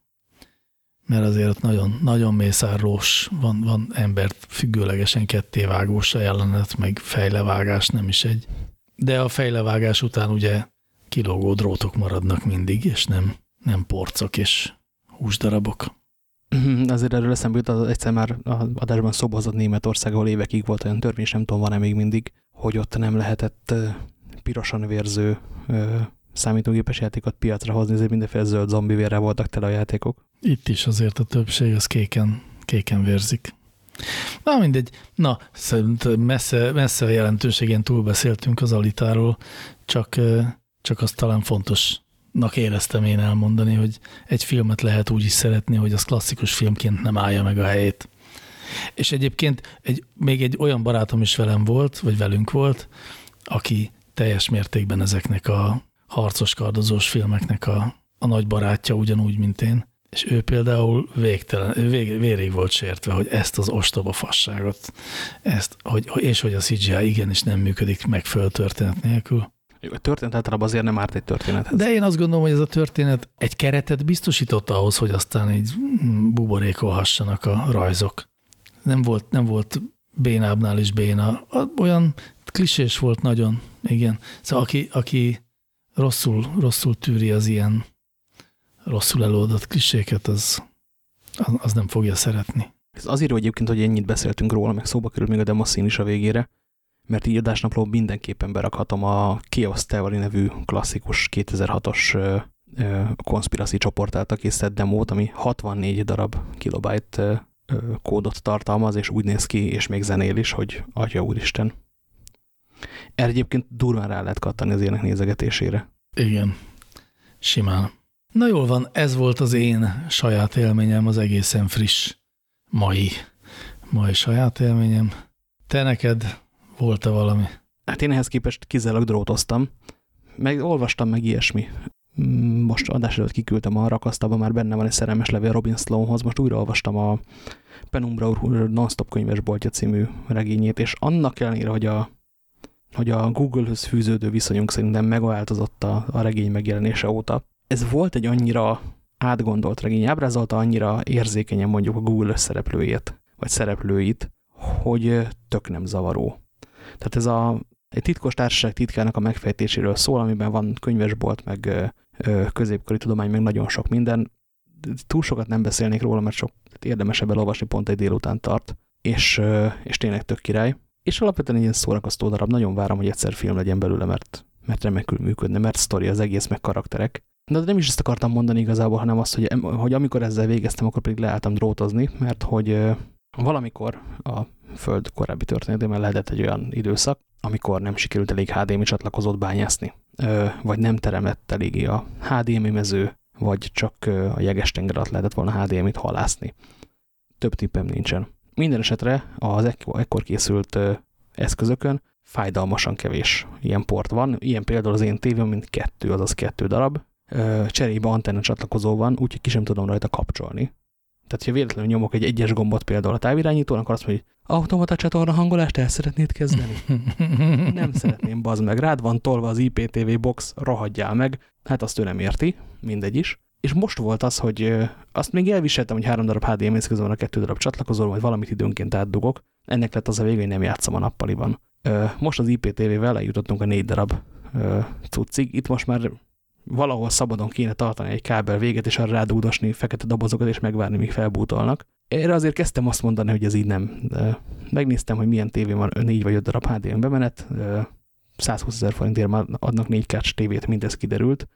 Speaker 2: mert azért nagyon, nagyon mészárlós, van, van embert függőlegesen kettévágós a jelenet, meg fejlevágás nem is egy. De a fejlevágás után ugye kilógó drótok maradnak mindig, és nem, nem porcok és húsdarabok.
Speaker 1: Azért erről eszembe jut, egyszer már a adásban szóba hozott Németország, ahol évekig volt olyan törvény, és nem tudom, van-e még mindig, hogy ott nem lehetett pirosan vérző ö, számítógépes játékot piacra hozni, ezért mindenféle zöld zombivérre voltak tele a játékok.
Speaker 2: Itt is azért a többség az kéken, kéken vérzik. Na mindegy, na szerintem messze, messze a jelentőségen túlbeszéltünk az Alitáról, csak, csak azt talán fontosnak éreztem én elmondani, hogy egy filmet lehet úgy is szeretni, hogy az klasszikus filmként nem állja meg a helyét. És egyébként egy, még egy olyan barátom is velem volt, vagy velünk volt, aki teljes mértékben ezeknek a harcos kardozós filmeknek a a nagy barátja ugyanúgy, mint én, és ő például végtelen, vég, vérig volt sértve, hogy ezt az ostoba fasságot, ezt, hogy, és hogy a CGI igenis nem működik megfelelő történet nélkül.
Speaker 1: A történet általában azért nem árt egy történethez.
Speaker 2: De én azt gondolom, hogy ez a történet egy keretet biztosított ahhoz, hogy aztán így buborékolhassanak a rajzok. Nem volt, nem volt bénábbnál is béna. Olyan klisés volt nagyon, igen. Szóval aki, aki rosszul, rosszul tűri az ilyen rosszul előadott kliséket, az, az nem fogja szeretni.
Speaker 1: Ez azért, hogy egyébként, hogy ennyit beszéltünk róla, meg szóba került még a demoszín is a végére, mert így adásnapló mindenképpen berakhatom a Chaos Theory nevű klasszikus 2006-os konspiracy csoport által készített demót, ami 64 darab kilobyte kódot tartalmaz, és úgy néz ki, és még zenél is, hogy atya úristen. Erre egyébként durván rá lehet kattani az ilyenek nézegetésére.
Speaker 2: Igen, simán. Na jól van, ez volt az én saját élményem, az egészen friss mai, mai saját élményem. Te neked volt-e valami?
Speaker 1: Hát én ehhez képest kizárólag drótoztam, meg olvastam meg ilyesmi. Mm, most adás előtt kiküldtem a rakasztaba, már benne van egy szerelmes levél Robin Sloanhoz, most újra olvastam a Penumbra úr Non-Stop könyvesboltja című regényét, és annak ellenére, hogy a, hogy a Google-höz fűződő viszonyunk szerintem megváltozott a, a regény megjelenése óta, ez volt egy annyira átgondolt regény, ábrázolta annyira érzékenyen mondjuk a Google szereplőjét, vagy szereplőit, hogy tök nem zavaró. Tehát ez a, egy titkos társaság titkának a megfejtéséről szól, amiben van könyvesbolt, meg középkori tudomány, meg nagyon sok minden. Túl sokat nem beszélnék róla, mert sok érdemesebb elolvasni, pont egy délután tart, és, és tényleg tök király. És alapvetően egy ilyen szórakoztó darab, nagyon várom, hogy egyszer film legyen belőle, mert, mert remekül működne, mert sztori az egész, meg karakterek. De nem is ezt akartam mondani igazából, hanem azt, hogy, hogy amikor ezzel végeztem, akkor pedig leálltam drótozni, mert hogy valamikor a Föld korábbi történetében lehetett egy olyan időszak, amikor nem sikerült elég HDMI csatlakozót bányászni, vagy nem teremett eléggé a HDMI mező, vagy csak a jeges tenger alatt lehetett volna HDMI-t halászni. Több tippem nincsen. Minden esetre az ekkor készült eszközökön fájdalmasan kevés ilyen port van. Ilyen például az én tévém, mint kettő, azaz kettő darab. Cserébe antenna csatlakozó van, úgyhogy ki sem tudom rajta kapcsolni. Tehát, ha véletlenül nyomok egy egyes gombot például a távirányítón, akkor azt mondja, hogy automata csatorna hangolást el szeretnéd kezdeni? nem szeretném, bazd meg. Rád van tolva az IPTV box, rohadjál meg. Hát azt ő nem érti, mindegy is. És most volt az, hogy azt még elviseltem, hogy három darab HDMI eszköz van a kettő darab csatlakozó, vagy valamit időnként átdugok. Ennek lett az a vége, hogy nem játszom a nappaliban. Most az IPTV-vel eljutottunk a négy darab cuccig. Itt most már valahol szabadon kéne tartani egy kábel véget, és arra rádúdosni fekete dobozokat, és megvárni, míg felbútolnak. Erre azért kezdtem azt mondani, hogy ez így nem. De megnéztem, hogy milyen tévé van, 4 vagy 5 darab HDMI bemenet, 120 ezer forintért már adnak 4 kács tévét, mindez kiderült.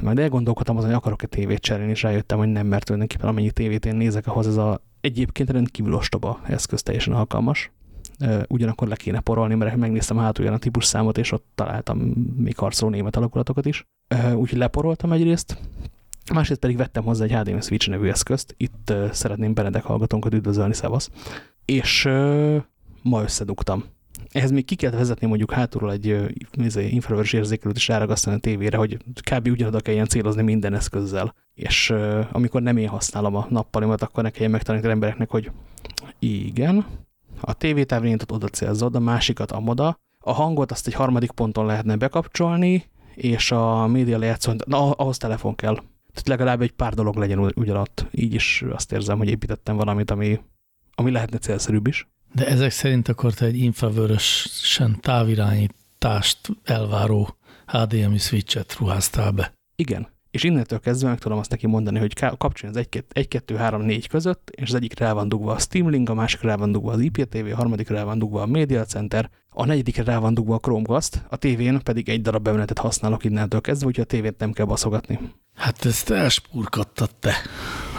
Speaker 1: Majd elgondolkodtam azon, hogy akarok-e tévét cserélni, és rájöttem, hogy nem, mert tulajdonképpen amennyi tévét én nézek, ahhoz ez a egyébként rendkívül ostoba eszköz teljesen alkalmas ugyanakkor le kéne porolni, mert megnéztem hátulján a típus számot, és ott találtam még harcoló német alakulatokat is. Úgyhogy leporoltam egyrészt, másrészt pedig vettem hozzá egy HDMI Switch nevű eszközt, itt szeretném Benedek hallgatónkat üdvözölni, szevasz, és ma összedugtam. Ehhez még ki kell vezetni mondjuk hátulról egy izé, infravörös érzékelőt is ráragasztani a tévére, hogy kb. ugyanoda kelljen célozni minden eszközzel. És amikor nem én használom a nappalimat, akkor ne kelljen megtanítani embereknek, hogy igen, a tévétávirányítót oda célzod, a másikat amoda, a hangot azt egy harmadik ponton lehetne bekapcsolni, és a média lejátszót, na, ahhoz telefon kell. Tehát legalább egy pár dolog legyen ugyanatt. Így is azt érzem, hogy építettem valamit, ami, ami lehetne célszerűbb is.
Speaker 2: De ezek szerint akkor te egy infravörösen távirányítást elváró HDMI switchet ruháztál be.
Speaker 1: Igen, és innentől kezdve meg tudom azt neki mondani, hogy kapcsoljon az 1, 2, 3, 4 között, és az egyik rá van dugva a Steam Link, a másik rá van dugva az IPTV, a harmadik rá van dugva a Media Center, a negyedikre rá van dugva a Chromecast, a tévén pedig egy darab bemenetet használok innentől kezdve, úgyhogy a tévét nem kell baszogatni.
Speaker 2: Hát ezt elspurkattad te,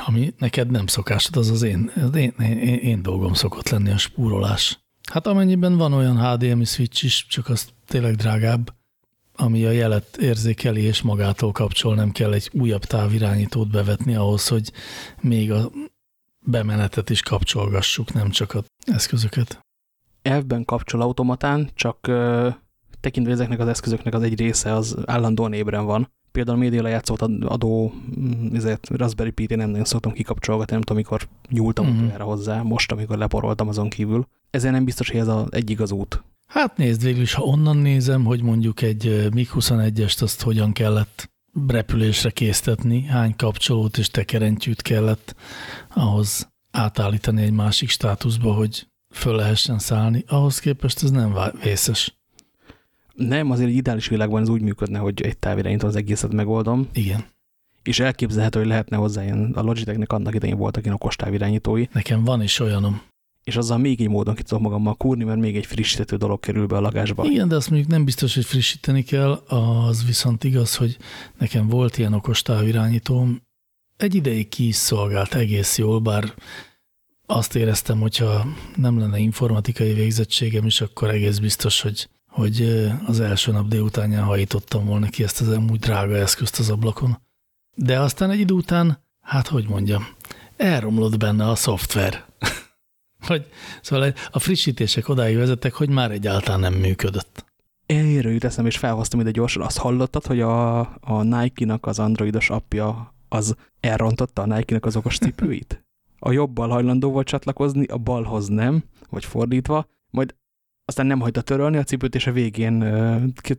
Speaker 2: ami neked nem szokásod, az az én, az én, én, én dolgom szokott lenni a spúrolás. Hát amennyiben van olyan HDMI switch is, csak az tényleg drágább, ami a jelet érzékeli és magától kapcsol, nem kell egy újabb távirányítót bevetni ahhoz, hogy még a bemenetet is kapcsolgassuk, nem csak az eszközöket.
Speaker 1: Elvben kapcsol automatán, csak uh, tekintve ezeknek az eszközöknek az egy része az állandóan ébren van. Például a média lejátszót adó mm, ezért Raspberry én nem nagyon szoktam kikapcsolgatni, nem tudom, amikor nyúltam uh -huh. hozzá, most, amikor leporoltam azon kívül. Ezért nem biztos, hogy ez a, egy igaz út.
Speaker 2: Hát nézd, végül is, ha onnan nézem, hogy mondjuk egy MiG-21-est azt hogyan kellett repülésre késztetni, hány kapcsolót és tekerentyűt kellett ahhoz átállítani egy másik státuszba, hogy föl lehessen szállni, ahhoz képest ez nem vészes.
Speaker 1: Nem, azért egy ideális világban ez úgy működne, hogy egy távirányító az egészet megoldom.
Speaker 2: Igen.
Speaker 1: És elképzelhető, hogy lehetne hozzá ilyen, a Logitechnek annak idején voltak ilyen okos távirányítói.
Speaker 2: Nekem van is olyanom.
Speaker 1: És azzal még egy módon ki tudok magammal kúrni, mert még egy frissítető dolog kerül be a lakásba.
Speaker 2: Igen, de azt mondjuk nem biztos, hogy frissíteni kell, az viszont igaz, hogy nekem volt ilyen okos távirányítóm, egy ideig ki is szolgált egész jól, bár azt éreztem, hogyha nem lenne informatikai végzettségem is, akkor egész biztos, hogy, hogy az első nap délutánján hajítottam volna ki ezt az amúgy drága eszközt az ablakon. De aztán egy idő után, hát hogy mondjam, elromlott benne a szoftver. hogy, szóval a frissítések odáig vezettek, hogy már egyáltalán nem működött.
Speaker 1: Erről jut eszem, és felhoztam ide gyorsan. Azt hallottad, hogy a, a Nike-nak az androidos appja az elrontotta a Nike-nak az okos cipőit? A jobbal hajlandó volt csatlakozni, a balhoz nem, vagy fordítva, majd aztán nem hagyta törölni a cipőt, és a végén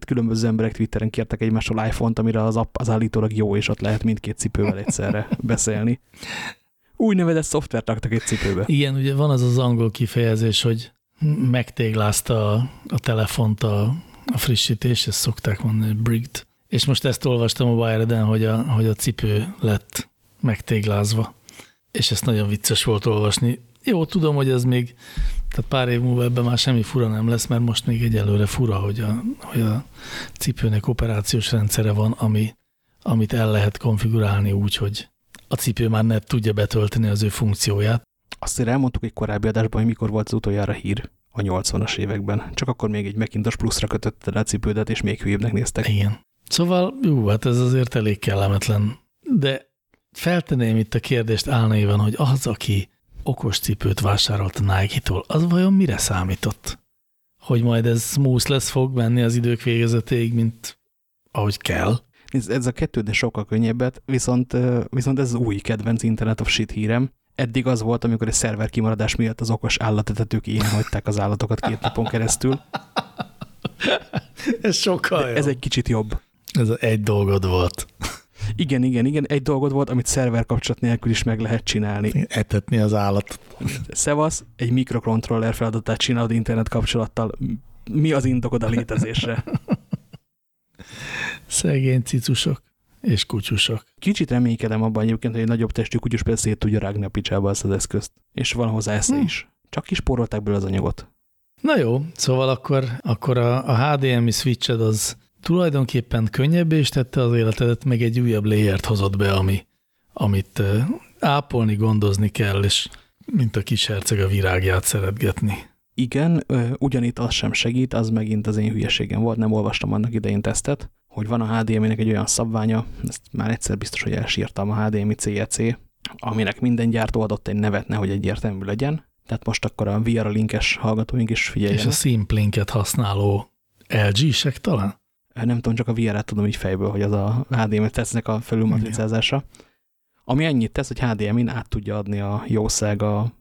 Speaker 1: különböző emberek Twitteren kértek egymástól iPhone-t, amire az app az állítólag jó, és ott lehet mindkét cipővel egyszerre beszélni. Úgynevezett szoftvert raktak egy cipőbe.
Speaker 2: Igen, ugye van az az angol kifejezés, hogy megtéglázta a, a telefont a, a frissítés, ezt szokták mondani, brigged. És most ezt olvastam a Wired-en, hogy a, hogy a cipő lett megtéglázva. És ezt nagyon vicces volt olvasni. Jó, tudom, hogy ez még, tehát pár év múlva ebben már semmi fura nem lesz, mert most még egyelőre fura, hogy a, hogy a cipőnek operációs rendszere van, ami, amit el lehet konfigurálni úgy, hogy a cipő már ne tudja betölteni az ő funkcióját.
Speaker 1: Azt elmondtuk egy korábbi adásban, hogy mikor volt az utoljára hír a 80-as években. Csak akkor még egy Macintosh pluszra kötötted a cipődet, és még hülyébbnek néztek.
Speaker 2: Igen. Szóval, jó, hát ez azért elég kellemetlen. De feltenném itt a kérdést álnéven, hogy az, aki okos cipőt vásárolt a Nike-tól, az vajon mire számított? Hogy majd ez smooth lesz fog menni az idők végezetéig, mint ahogy kell?
Speaker 1: Ez, ez a kettő, de sokkal könnyebbet, viszont, viszont ez az új kedvenc Internet of Shit hírem. Eddig az volt, amikor egy szerver kimaradás miatt az okos állatetetők ilyen hagyták az állatokat két napon keresztül.
Speaker 2: ez sokkal
Speaker 1: de Ez egy kicsit jobb.
Speaker 2: Ez egy dolgod volt.
Speaker 1: Igen, igen, igen. Egy dolgod volt, amit szerver kapcsolat nélkül is meg lehet csinálni.
Speaker 2: Etetni az állatot.
Speaker 1: Szevasz, egy mikrokontroller feladatát csinálod internet kapcsolattal. Mi az indokod a létezésre?
Speaker 2: Szegény cicusok és kutyusok.
Speaker 1: Kicsit reménykedem abban egyébként, hogy egy nagyobb testű kutyus például szét tudja rágni a picsába ezt az eszközt. És van hozzá esze hm. is. Csak is porolták belőle az anyagot.
Speaker 2: Na jó, szóval akkor, akkor a, a HDMI switched az tulajdonképpen könnyebbé is tette az életedet, meg egy újabb layert hozott be, ami, amit ápolni, gondozni kell, és mint a kis herceg a virágját szeretgetni.
Speaker 1: Igen, ugyanitt az sem segít, az megint az én hülyeségem volt, nem olvastam annak idején tesztet, hogy van a HDMI-nek egy olyan szabványa, ezt már egyszer biztos, hogy elsírtam a HDMI CEC, aminek minden gyártó adott egy nevet, nehogy egyértelmű legyen. Tehát most akkor a VR linkes hallgatóink is figyeljenek.
Speaker 2: És a Simplinket használó LG-sek talán?
Speaker 1: Nem tudom, csak a VR-et tudom így fejből, hogy az a HDMI tesznek a felülmatricázása. Ami annyit tesz, hogy HDMI-n át tudja adni a jószág a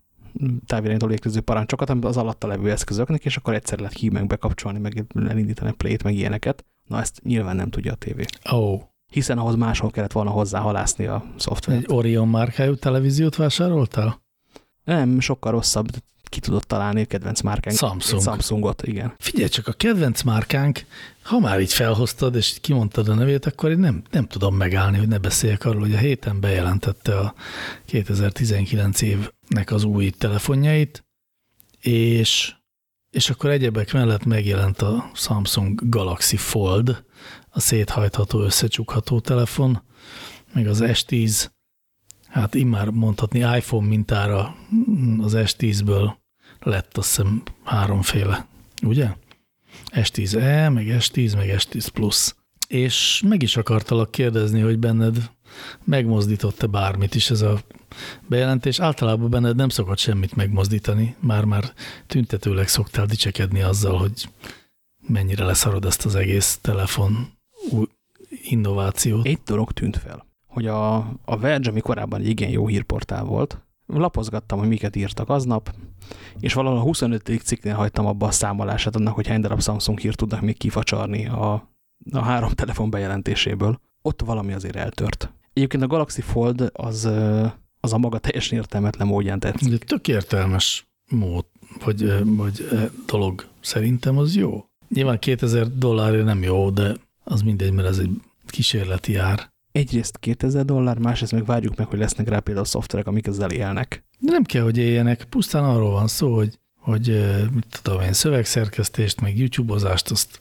Speaker 1: távirányítól érkező parancsokat az alatta levő eszközöknek, és akkor egyszer lehet ki meg bekapcsolni, meg elindítani a play meg ilyeneket. Na ezt nyilván nem tudja a tévé.
Speaker 2: Oh.
Speaker 1: Hiszen ahhoz máshol kellett volna hozzá halászni a szoftvert.
Speaker 2: Egy Orion márkájú televíziót vásároltál?
Speaker 1: Nem, sokkal rosszabb ki tudott találni a kedvenc márkánk.
Speaker 2: Samsung.
Speaker 1: Samsungot, igen.
Speaker 2: Figyelj csak, a kedvenc márkánk, ha már így felhoztad, és kimondtad a nevét, akkor én nem, nem tudom megállni, hogy ne beszéljek arról, hogy a héten bejelentette a 2019 évnek az új telefonjait, és, és akkor egyebek mellett megjelent a Samsung Galaxy Fold, a széthajtható, összecsukható telefon, meg az S10, hát immár mondhatni iPhone mintára az S10-ből lett azt hiszem háromféle, ugye? S10e, meg S10, meg S10 Plus. És meg is akartalak kérdezni, hogy benned megmozdított-e bármit is ez a bejelentés. Általában benned nem szokott semmit megmozdítani, már-már tüntetőleg szoktál dicsekedni azzal, hogy mennyire leszarod ezt az egész telefon innovációt.
Speaker 1: Egy dolog tűnt fel, hogy a, a Verge, ami korábban egy igen jó hírportál volt, lapozgattam, hogy miket írtak aznap, és valahol a 25. cikknél hagytam abba a számolását annak, hogy hány darab Samsung hírt tudnak még kifacsarni a, a három telefon bejelentéséből. Ott valami azért eltört. Egyébként a Galaxy Fold az, az a maga teljesen értelmetlen módján tetszik.
Speaker 2: De tök értelmes mód, vagy, vagy dolog. Szerintem az jó. Nyilván 2000 dollárért nem jó, de az mindegy, mert ez egy kísérleti ár.
Speaker 1: Egyrészt 2000 dollár, másrészt meg várjuk meg, hogy lesznek rá például szoftverek, amik ezzel élnek.
Speaker 2: De nem kell, hogy éljenek, pusztán arról van szó, hogy, hogy mit tudom én, szövegszerkesztést, meg YouTube-ozást, azt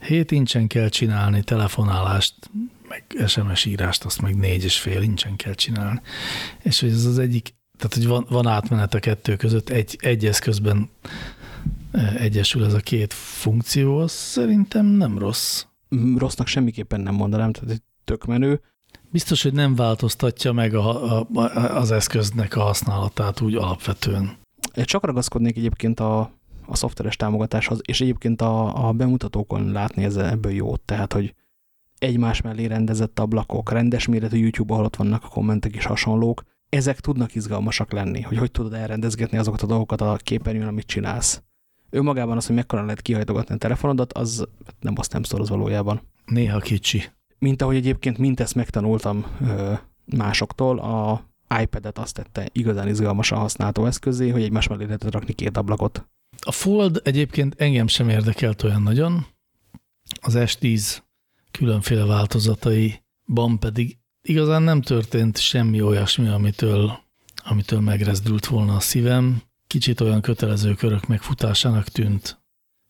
Speaker 2: 7 incsen kell csinálni, telefonálást, meg SMS írást, azt meg négy és fél incsen kell csinálni. És hogy ez az egyik, tehát hogy van, van átmenet a kettő között, egy, egy eszközben egyesül ez a két funkció, az szerintem nem rossz.
Speaker 1: Rossznak semmiképpen nem mondanám, tehát tök menő.
Speaker 2: Biztos, hogy nem változtatja meg a, a, az eszköznek a használatát úgy alapvetően.
Speaker 1: Csak ragaszkodnék egyébként a, a szoftveres támogatáshoz, és egyébként a, a bemutatókon látni ez, ebből jót, tehát, hogy egymás mellé rendezett ablakok, rendes méretű YouTube, ahol ott vannak a kommentek és hasonlók, ezek tudnak izgalmasak lenni, hogy hogy tudod elrendezgetni azokat a dolgokat a képernyőn, amit csinálsz. Önmagában az, hogy mekkora lehet kihajtogatni a telefonodat, az nem azt nem szól az valójában.
Speaker 2: Néha kicsi.
Speaker 1: Mint ahogy egyébként mint ezt megtanultam másoktól, a iPad-et azt tette igazán izgalmasan használható eszközé, hogy egymás mellé lehetett rakni két ablakot.
Speaker 2: A Fold egyébként engem sem érdekelt olyan nagyon. Az S10 különféle változataiban pedig igazán nem történt semmi olyasmi, amitől, amitől megrezdült volna a szívem. Kicsit olyan kötelező körök megfutásának tűnt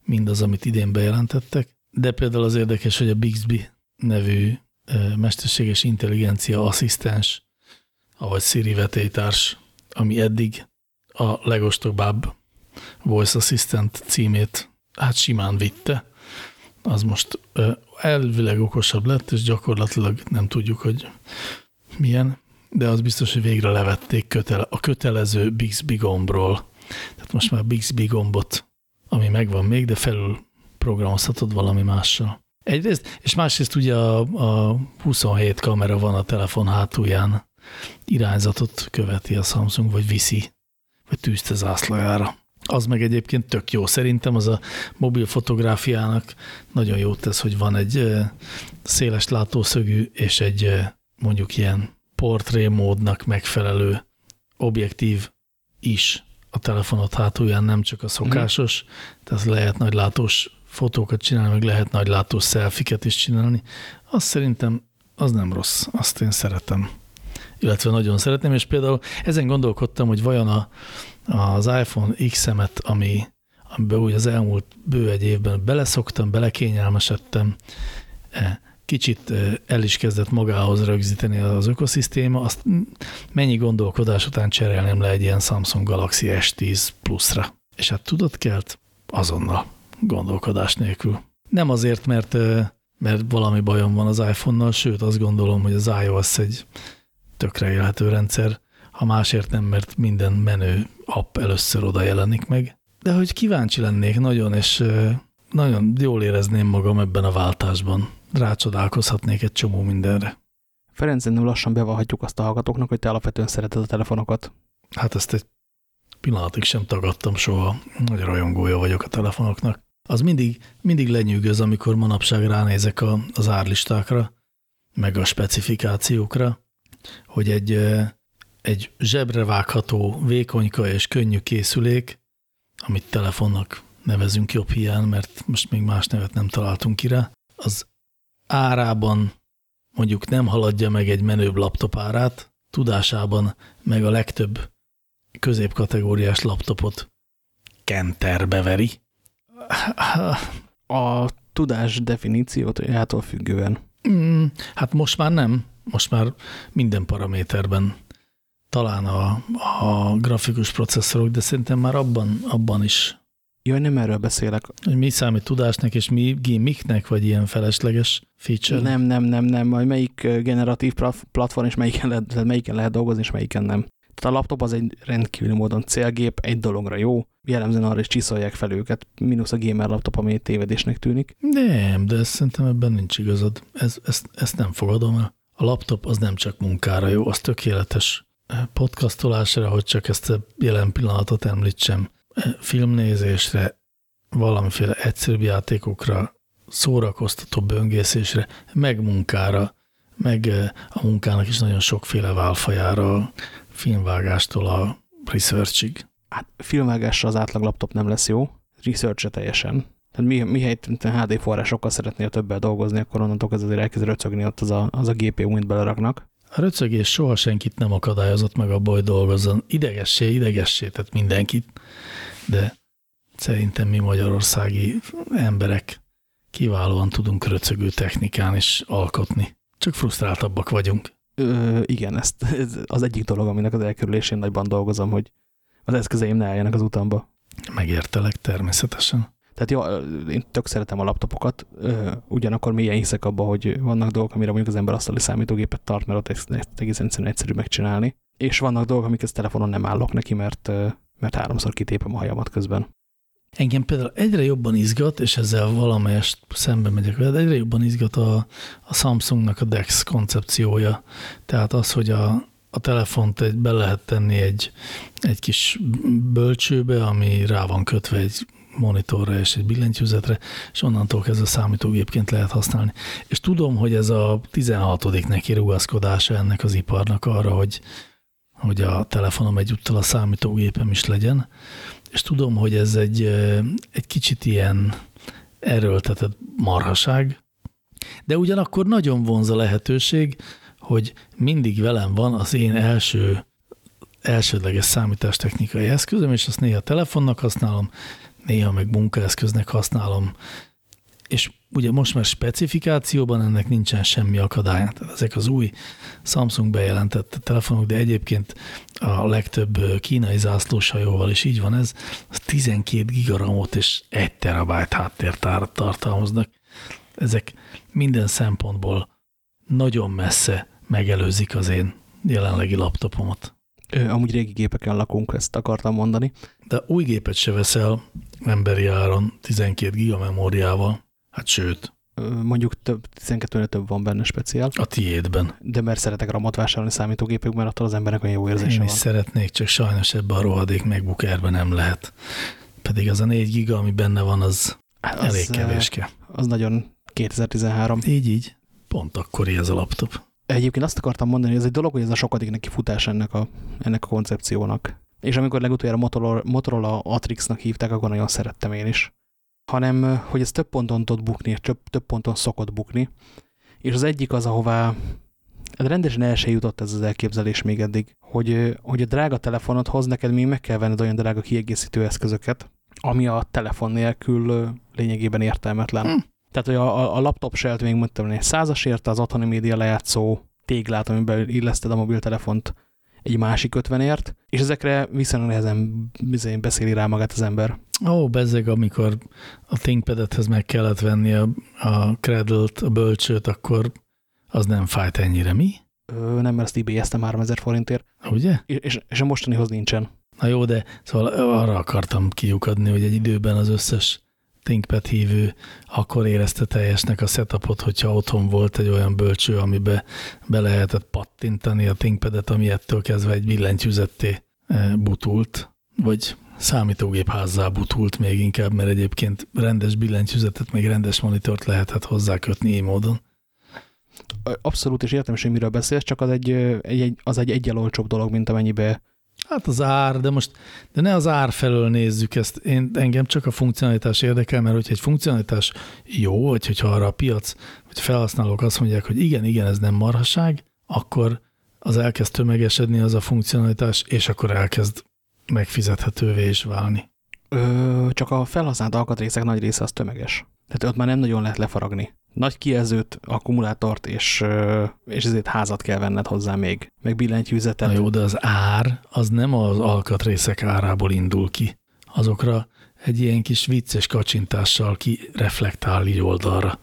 Speaker 2: mindaz, amit idén bejelentettek, de például az érdekes, hogy a Bixby nevű mesterséges intelligencia asszisztens, ahogy Siri vetélytárs, ami eddig a legostobább Voice Assistant címét hát simán vitte, az most elvileg okosabb lett, és gyakorlatilag nem tudjuk, hogy milyen, de az biztos, hogy végre levették kötele, a kötelező Bixby gombról. Tehát most már Bixby gombot, ami megvan még, de felül programozhatod valami mással. Egyrészt, és másrészt ugye a, a 27 kamera van a telefon hátulján, irányzatot követi a Samsung, vagy viszi, vagy tűzte zászlajára. Az meg egyébként tök jó. Szerintem az a mobil fotográfiának nagyon jót tesz, hogy van egy széles látószögű és egy mondjuk ilyen portré módnak megfelelő objektív is a telefonot hátulján, nem csak a szokásos, mm. tehát lehet nagy látós fotókat csinálni, meg lehet nagy látós szelfiket is csinálni. Azt szerintem az nem rossz, azt én szeretem. Illetve nagyon szeretem, és például ezen gondolkodtam, hogy vajon a, az iPhone X-emet, ami, amiben úgy az elmúlt bő egy évben beleszoktam, belekényelmesedtem, e, kicsit e, el is kezdett magához rögzíteni az ökoszisztéma, azt mennyi gondolkodás után cserélném le egy ilyen Samsung Galaxy S10 Plus-ra. És hát tudod kelt? Azonnal, gondolkodás nélkül. Nem azért, mert, mert valami bajom van az iPhone-nal, sőt azt gondolom, hogy az iOS egy tökre élhető rendszer, ha másért nem, mert minden menő app először oda jelenik meg. De hogy kíváncsi lennék nagyon, és nagyon jól érezném magam ebben a váltásban. Rácsodálkozhatnék egy csomó mindenre.
Speaker 1: Ferenc, lassan bevallhatjuk azt a hallgatóknak, hogy te alapvetően szereted a telefonokat.
Speaker 2: Hát ezt egy pillanatig sem tagadtam soha. Nagy rajongója vagyok a telefonoknak. Az mindig, mindig lenyűgöz, amikor manapság ránézek a, az árlistákra, meg a specifikációkra, hogy egy egy zsebre vágható, vékonyka és könnyű készülék, amit telefonnak nevezünk jobb hiány, mert most még más nevet nem találtunk ki az árában mondjuk nem haladja meg egy menőbb laptop árát, tudásában meg a legtöbb középkategóriás laptopot kenterbe veri.
Speaker 1: A tudás definíciójától függően.
Speaker 2: Mm, hát most már nem. Most már minden paraméterben talán a, a grafikus processzorok, de szerintem már abban, abban is.
Speaker 1: Jaj, nem erről beszélek.
Speaker 2: Hogy mi számít tudásnak, és mi gimmicknek, vagy ilyen felesleges feature?
Speaker 1: Nem, nem, nem, nem. Majd melyik generatív platform, és melyiken lehet, melyiken lehet dolgozni, és melyiken nem. Tehát a laptop az egy rendkívüli módon célgép, egy dologra jó, jellemzően arra is csiszolják fel őket, mínusz a gamer laptop, ami tévedésnek tűnik.
Speaker 2: Nem, de ezt szerintem ebben nincs igazad. Ez, ezt, ezt nem fogadom el. A laptop az nem csak munkára jó, az tökéletes podcastolásra, hogy csak ezt a jelen pillanatot említsem, filmnézésre, valamiféle egyszerűbb játékokra, szórakoztató böngészésre, meg munkára, meg a munkának is nagyon sokféle válfajára, filmvágástól a researchig.
Speaker 1: Hát filmvágásra az átlag laptop nem lesz jó, research teljesen. Tehát mi, mi helyett HD forrásokkal szeretnél többel dolgozni, akkor onnantól ez azért elkezd röcögni ott az a, az a GPU, mint beleraknak.
Speaker 2: A röcögés soha senkit nem akadályozott meg abba, hogy dolgozzon. Idegessé, idegessé, tehát mindenkit. De szerintem mi magyarországi emberek kiválóan tudunk röcögő technikán is alkotni. Csak frusztráltabbak vagyunk.
Speaker 1: Ö, igen, ezt, ez az egyik dolog, aminek az elkerülésén nagyban dolgozom, hogy az eszközeim ne álljanak az utamba.
Speaker 2: Megértelek természetesen.
Speaker 1: Tehát jó, én tök szeretem a laptopokat, ugyanakkor mélyen hiszek abba, hogy vannak dolgok, amire mondjuk az ember asztali számítógépet tart, mert ott ezt egészen egyszerűen egyszerű megcsinálni. És vannak dolgok, amiket telefonon nem állok neki, mert, mert háromszor kitépem a hajamat közben.
Speaker 2: Engem például egyre jobban izgat, és ezzel valamelyest szembe megyek vele, egyre jobban izgat a, a Samsungnak a DeX koncepciója. Tehát az, hogy a, a telefont egy, be lehet tenni egy, egy kis bölcsőbe, ami rá van kötve egy monitorra és egy billentyűzetre, és onnantól kezdve számítógépként lehet használni. És tudom, hogy ez a 16. neki rugaszkodása ennek az iparnak arra, hogy, hogy a telefonom egyúttal a számítógépem is legyen, és tudom, hogy ez egy, egy kicsit ilyen erőltetett marhaság, de ugyanakkor nagyon vonz a lehetőség, hogy mindig velem van az én első elsődleges számítástechnikai eszközöm, és azt néha telefonnak használom, néha meg munkaeszköznek használom, és ugye most már specifikációban ennek nincsen semmi akadály. Tehát ezek az új Samsung bejelentett telefonok, de egyébként a legtöbb kínai zászlóshajóval is így van ez, az 12 gigaramot és 1 terabájt háttértárat tartalmaznak. Ezek minden szempontból nagyon messze megelőzik az én jelenlegi laptopomat.
Speaker 1: Amúgy régi gépeken lakunk, ezt akartam mondani.
Speaker 2: De új gépet se veszel emberi áron 12 giga memóriával. Hát sőt.
Speaker 1: Mondjuk több, 12 több van benne speciál.
Speaker 2: A tiédben.
Speaker 1: De mert szeretek ramot vásárolni számítógépekben, attól az embernek olyan jó érzése
Speaker 2: Én
Speaker 1: van.
Speaker 2: is szeretnék, csak sajnos ebben a rohadék MacBook Air-ben nem lehet. Pedig az a 4 giga, ami benne van, az, hát az elég kevéske.
Speaker 1: Az nagyon 2013.
Speaker 2: Így, így. Pont akkori ez a laptop.
Speaker 1: Egyébként azt akartam mondani, hogy ez egy dolog, hogy ez a sokadik neki futás ennek a, ennek a koncepciónak. És amikor legutoljára Motorola, Motorola Atrix-nak hívták, akkor nagyon szerettem én is. Hanem, hogy ez több ponton tud bukni, több, több ponton szokott bukni. És az egyik az, ahová rendesen el se jutott ez az elképzelés még eddig, hogy, hogy a drága telefonot hoz neked még meg kell venned olyan drága kiegészítő eszközöket, ami a telefon nélkül lényegében értelmetlen. Hm. Tehát, hogy a, a laptop selt még mondtam, egy százas érte az otthoni média lejátszó téglát, amiben illeszted a mobiltelefont egy másik ötvenért, és ezekre viszonylag nehezen beszéli rá magát az ember.
Speaker 2: Ó, bezzeg, amikor a ThinkPad-ethez meg kellett venni a, a Cradle-t, a bölcsőt, akkor az nem fájt ennyire, mi?
Speaker 1: Ö, nem, mert ezt IBS-tem 3000 forintért.
Speaker 2: Ugye?
Speaker 1: És, és, és a mostanihoz nincsen.
Speaker 2: Na jó, de szóval arra akartam kiukadni, hogy egy időben az összes ThinkPad hívő akkor érezte teljesnek a setupot, hogyha otthon volt egy olyan bölcső, amibe be lehetett pattintani a ThinkPad-et, ami ettől kezdve egy billentyűzetté e, butult, vagy számítógép házzá butult még inkább, mert egyébként rendes billentyűzetet, még rendes monitort lehetett hozzá kötni így módon.
Speaker 1: Abszolút, és értem hogy miről beszélsz, csak az egy, egy, az egy egyel olcsóbb dolog, mint amennyibe
Speaker 2: Hát az ár, de most de ne az ár felől nézzük ezt. Én, engem csak a funkcionalitás érdekel, mert hogyha egy funkcionalitás jó, vagy hogyha arra a piac, vagy felhasználók azt mondják, hogy igen, igen, ez nem marhaság, akkor az elkezd tömegesedni az a funkcionalitás, és akkor elkezd megfizethetővé is válni.
Speaker 1: Ö, csak a felhasznált alkatrészek nagy része az tömeges. Tehát ott már nem nagyon lehet lefaragni nagy kijelzőt, akkumulátort, és, és ezért házat kell venned hozzá még, meg billentyűzetet.
Speaker 2: Na jó, de az ár az nem az alkatrészek árából indul ki. Azokra egy ilyen kis vicces kacsintással ki reflektál így oldalra.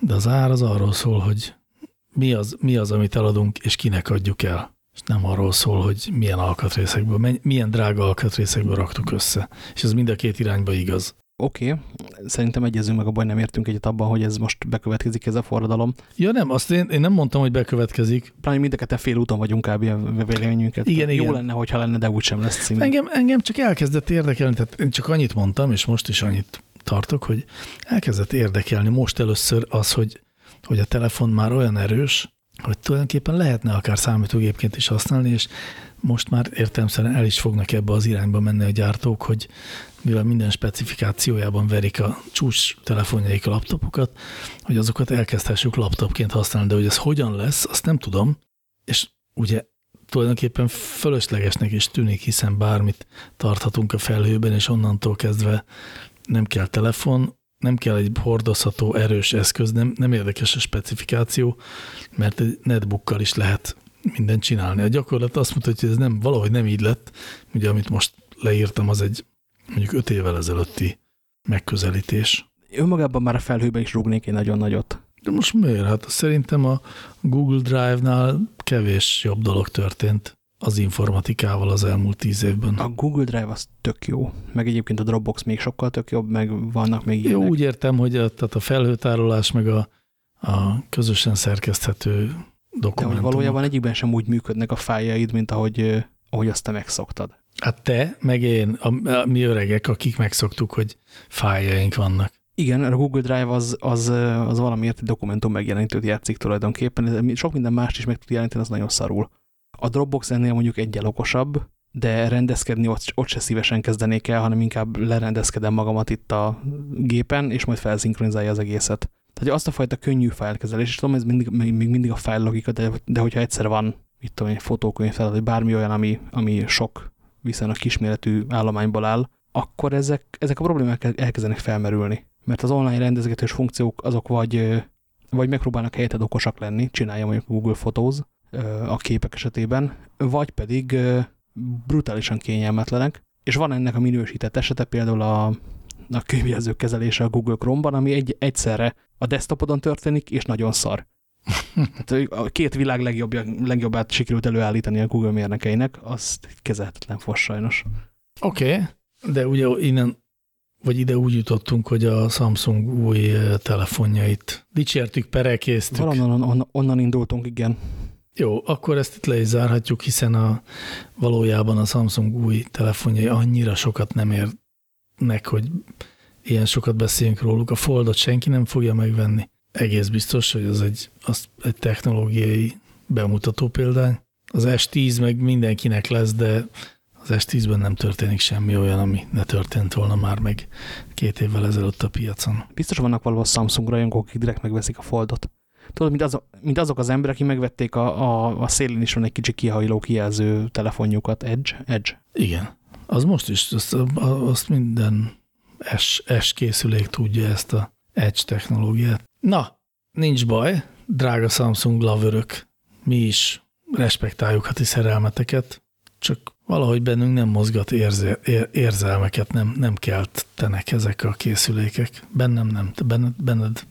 Speaker 2: De az ár az arról szól, hogy mi az, mi az, amit eladunk, és kinek adjuk el. és nem arról szól, hogy milyen alkatrészekből, milyen drága alkatrészekből raktuk össze. És ez mind a két irányba igaz.
Speaker 1: Oké, okay. szerintem egyezünk meg abban, nem értünk egyet abban, hogy ez most bekövetkezik ez a forradalom.
Speaker 2: Ja nem, azt én, én nem mondtam, hogy bekövetkezik.
Speaker 1: Pláne mind a ketten fél úton vagyunk kb. a véleményünket.
Speaker 2: Igen,
Speaker 1: Jó
Speaker 2: igen.
Speaker 1: lenne, hogyha lenne, de úgysem lesz cím.
Speaker 2: Engem, engem csak elkezdett érdekelni, tehát én csak annyit mondtam, és most is annyit tartok, hogy elkezdett érdekelni most először az, hogy, hogy a telefon már olyan erős, hogy tulajdonképpen lehetne akár számítógépként is használni, és most már értelemszerűen el is fognak ebbe az irányba menni a gyártók, hogy mivel minden specifikációjában verik a csúcs telefonjaik a laptopokat, hogy azokat elkezdhessük laptopként használni, de hogy ez hogyan lesz, azt nem tudom, és ugye tulajdonképpen fölöslegesnek is tűnik, hiszen bármit tarthatunk a felhőben, és onnantól kezdve nem kell telefon, nem kell egy hordozható, erős eszköz, nem, nem érdekes a specifikáció, mert egy netbookkal is lehet mindent csinálni. A gyakorlat azt mutatja, hogy ez nem, valahogy nem így lett. Ugye, amit most leírtam, az egy mondjuk öt évvel ezelőtti megközelítés.
Speaker 1: Önmagában már a felhőben is rúgnék egy nagyon nagyot.
Speaker 2: De most miért? Hát szerintem a Google Drive-nál kevés jobb dolog történt az informatikával az elmúlt tíz évben.
Speaker 1: A Google Drive az tök jó, meg egyébként a Dropbox még sokkal tök jobb, meg vannak még
Speaker 2: Jó,
Speaker 1: ilyenek.
Speaker 2: úgy értem, hogy a, tehát a felhőtárolás meg a, a közösen szerkeszthető
Speaker 1: De hogy
Speaker 2: dokumentumok.
Speaker 1: valójában egyikben sem úgy működnek a fájjaid, mint ahogy, ö, ahogy azt te megszoktad.
Speaker 2: Hát te, meg én, a, a, mi öregek, akik megszoktuk, hogy fájjaink vannak.
Speaker 1: Igen, a Google Drive az, az, az valamiért egy dokumentum megjelenítőt játszik tulajdonképpen. Sok minden mást is meg tud jelenteni, az nagyon szarul. A Dropbox ennél mondjuk egyel okosabb, de rendezkedni ott, ott se szívesen kezdenék el, hanem inkább lerendezkedem magamat itt a gépen, és majd felszinkronizálja az egészet. Tehát azt a fajta könnyű fájlkezelés, és tudom, ez mindig, még mindig a fájl logika, de, de hogyha egyszer van, itt tudom, egy fotókönyv feladat, vagy bármi olyan, ami, ami sok viszonylag kisméretű állományból áll, akkor ezek, ezek a problémák el- elkezdenek felmerülni. Mert az online rendezgetős funkciók azok vagy, vagy megpróbálnak helyetted okosak lenni, csinálja mondjuk Google Photos a képek esetében, vagy pedig brutálisan kényelmetlenek, és van ennek a minősített esete például a, a könyvjelzők kezelése a Google Chrome-ban, ami egy, egyszerre a desktopodon történik, és nagyon szar. Tehát a két világ legjobbja, legjobbát sikerült előállítani a Google mérnökeinek, az kezelhetetlen fos sajnos.
Speaker 2: Oké, okay, de ugye innen, vagy ide úgy jutottunk, hogy a Samsung új telefonjait dicsértük, perekéztük.
Speaker 1: Valonnan on, onnan indultunk, igen.
Speaker 2: Jó, akkor ezt itt le is zárhatjuk, hiszen a, valójában a Samsung új telefonjai annyira sokat nem érnek, hogy ilyen sokat beszéljünk róluk. A Foldot senki nem fogja megvenni. Egész biztos, hogy az egy, az egy technológiai bemutató példány. Az S10 meg mindenkinek lesz, de az S10-ben nem történik semmi olyan, ami ne történt volna már meg két évvel ezelőtt a piacon.
Speaker 1: Biztos vannak valahol Samsung rajongók, akik direkt megveszik a Foldot. Tudod, mint, azok, mint azok az emberek, akik megvették a, a, a szélén is van egy kicsi kihajló kijelző telefonjukat. Edge? Edge.
Speaker 2: Igen. Az most is, azt, azt minden S, S készülék tudja ezt a Edge technológiát. Na, nincs baj, drága Samsung lavörök, mi is respektáljuk a ti szerelmeteket, csak valahogy bennünk nem mozgat érze, ér, érzelmeket, nem, nem keltenek ezek a készülékek. Bennem nem, te benned, benned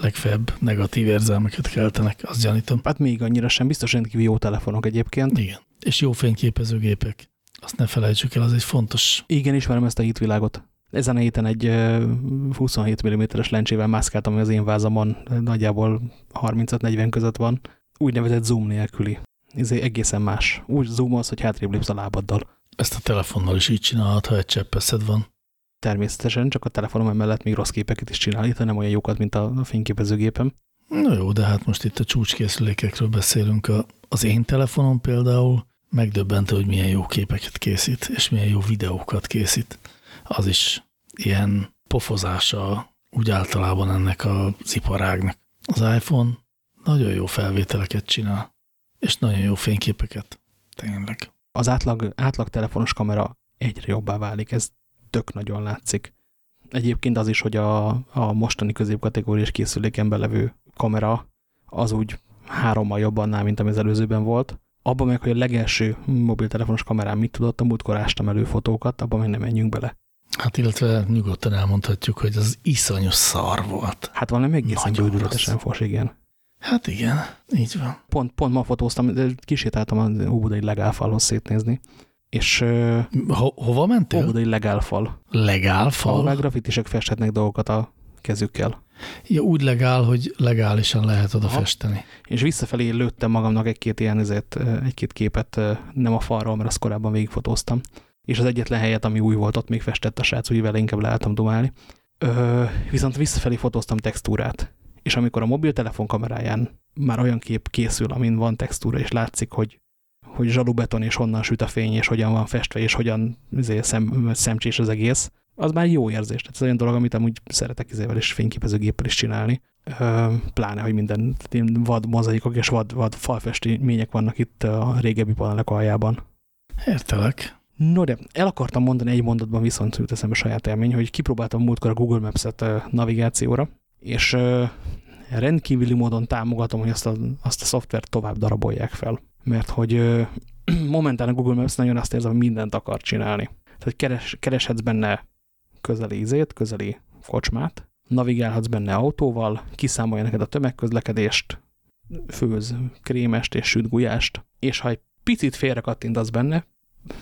Speaker 2: legfeljebb negatív érzelmeket keltenek, azt gyanítom.
Speaker 1: Hát még annyira sem, biztos rendkívül jó telefonok egyébként.
Speaker 2: Igen. És jó fényképezőgépek. Azt ne felejtsük el, az egy fontos
Speaker 1: Igen, ismerem ezt a hitvilágot. Ezen a héten egy ö, 27 mm-es lencsével mászkáltam, ami az én vázamon nagyjából 35-40 között van. Úgynevezett zoom nélküli. Ez egészen más. Úgy zoomolsz, hogy hátrébb lépsz a lábaddal.
Speaker 2: Ezt a telefonnal is így csinálhat, ha egy cseppeszed van.
Speaker 1: Természetesen, csak a telefonom emellett még rossz képeket is csinál, itt nem olyan jókat, mint a fényképezőgépem.
Speaker 2: Na jó, de hát most itt a csúcskészülékekről beszélünk. A, az én telefonom például megdöbbente, hogy milyen jó képeket készít, és milyen jó videókat készít. Az is ilyen pofozása úgy általában ennek az iparágnak. Az iPhone nagyon jó felvételeket csinál, és nagyon jó fényképeket. Tényleg.
Speaker 1: Az átlag, átlag telefonos kamera egyre jobbá válik, ez tök nagyon látszik. Egyébként az is, hogy a, a mostani középkategóriás készüléken levő kamera az úgy hárommal jobb annál, mint ami az előzőben volt. Abban meg, hogy a legelső mobiltelefonos kamerám mit tudott, a múltkor ástam elő fotókat, abban meg nem menjünk bele.
Speaker 2: Hát illetve nyugodtan elmondhatjuk, hogy az iszonyos szar volt.
Speaker 1: Hát valami egészen
Speaker 2: rossz.
Speaker 1: fos, igen.
Speaker 2: Hát igen, így van.
Speaker 1: Pont, pont ma fotóztam, kisétáltam a óbudai legálfalhoz szétnézni. És
Speaker 2: Ho hova mentél?
Speaker 1: óbudai legálfal.
Speaker 2: Legálfal?
Speaker 1: Már grafitisek festhetnek dolgokat a kezükkel.
Speaker 2: Ja, úgy legál, hogy legálisan lehet oda
Speaker 1: Aha.
Speaker 2: festeni.
Speaker 1: És visszafelé lőttem magamnak egy-két ilyen ezért, egy-két képet, nem a falról, mert azt korábban végigfotóztam. És az egyetlen helyet, ami új volt, ott még festett a srác, úgy vele inkább leálltam dumálni. Ö, viszont visszafelé fotóztam textúrát. És amikor a mobiltelefon kameráján már olyan kép készül, amin van textúra, és látszik, hogy, hogy zsalubeton, és honnan süt a fény, és hogyan van festve, és hogyan izé, szem, szemcsés az egész, az már jó érzés. Tehát ez olyan dolog, amit amúgy szeretek izével és fényképezőgéppel is csinálni. Ö, pláne, hogy minden vad mozaikok és vad, vad falfestmények vannak itt a régebbi panelek aljában.
Speaker 2: Értelek.
Speaker 1: No de, el akartam mondani egy mondatban viszont jut eszembe saját élmény, hogy kipróbáltam múltkor a Google Maps-et navigációra, és rendkívüli módon támogatom, hogy azt a, azt a szoftvert tovább darabolják fel. Mert hogy momentán a Google Maps nagyon azt érzem, hogy mindent akar csinálni. Tehát keres, kereshetsz benne közeli ízét, közeli kocsmát, navigálhatsz benne autóval, kiszámolja neked a tömegközlekedést, főz krémest és süt és ha egy picit félre kattintasz benne,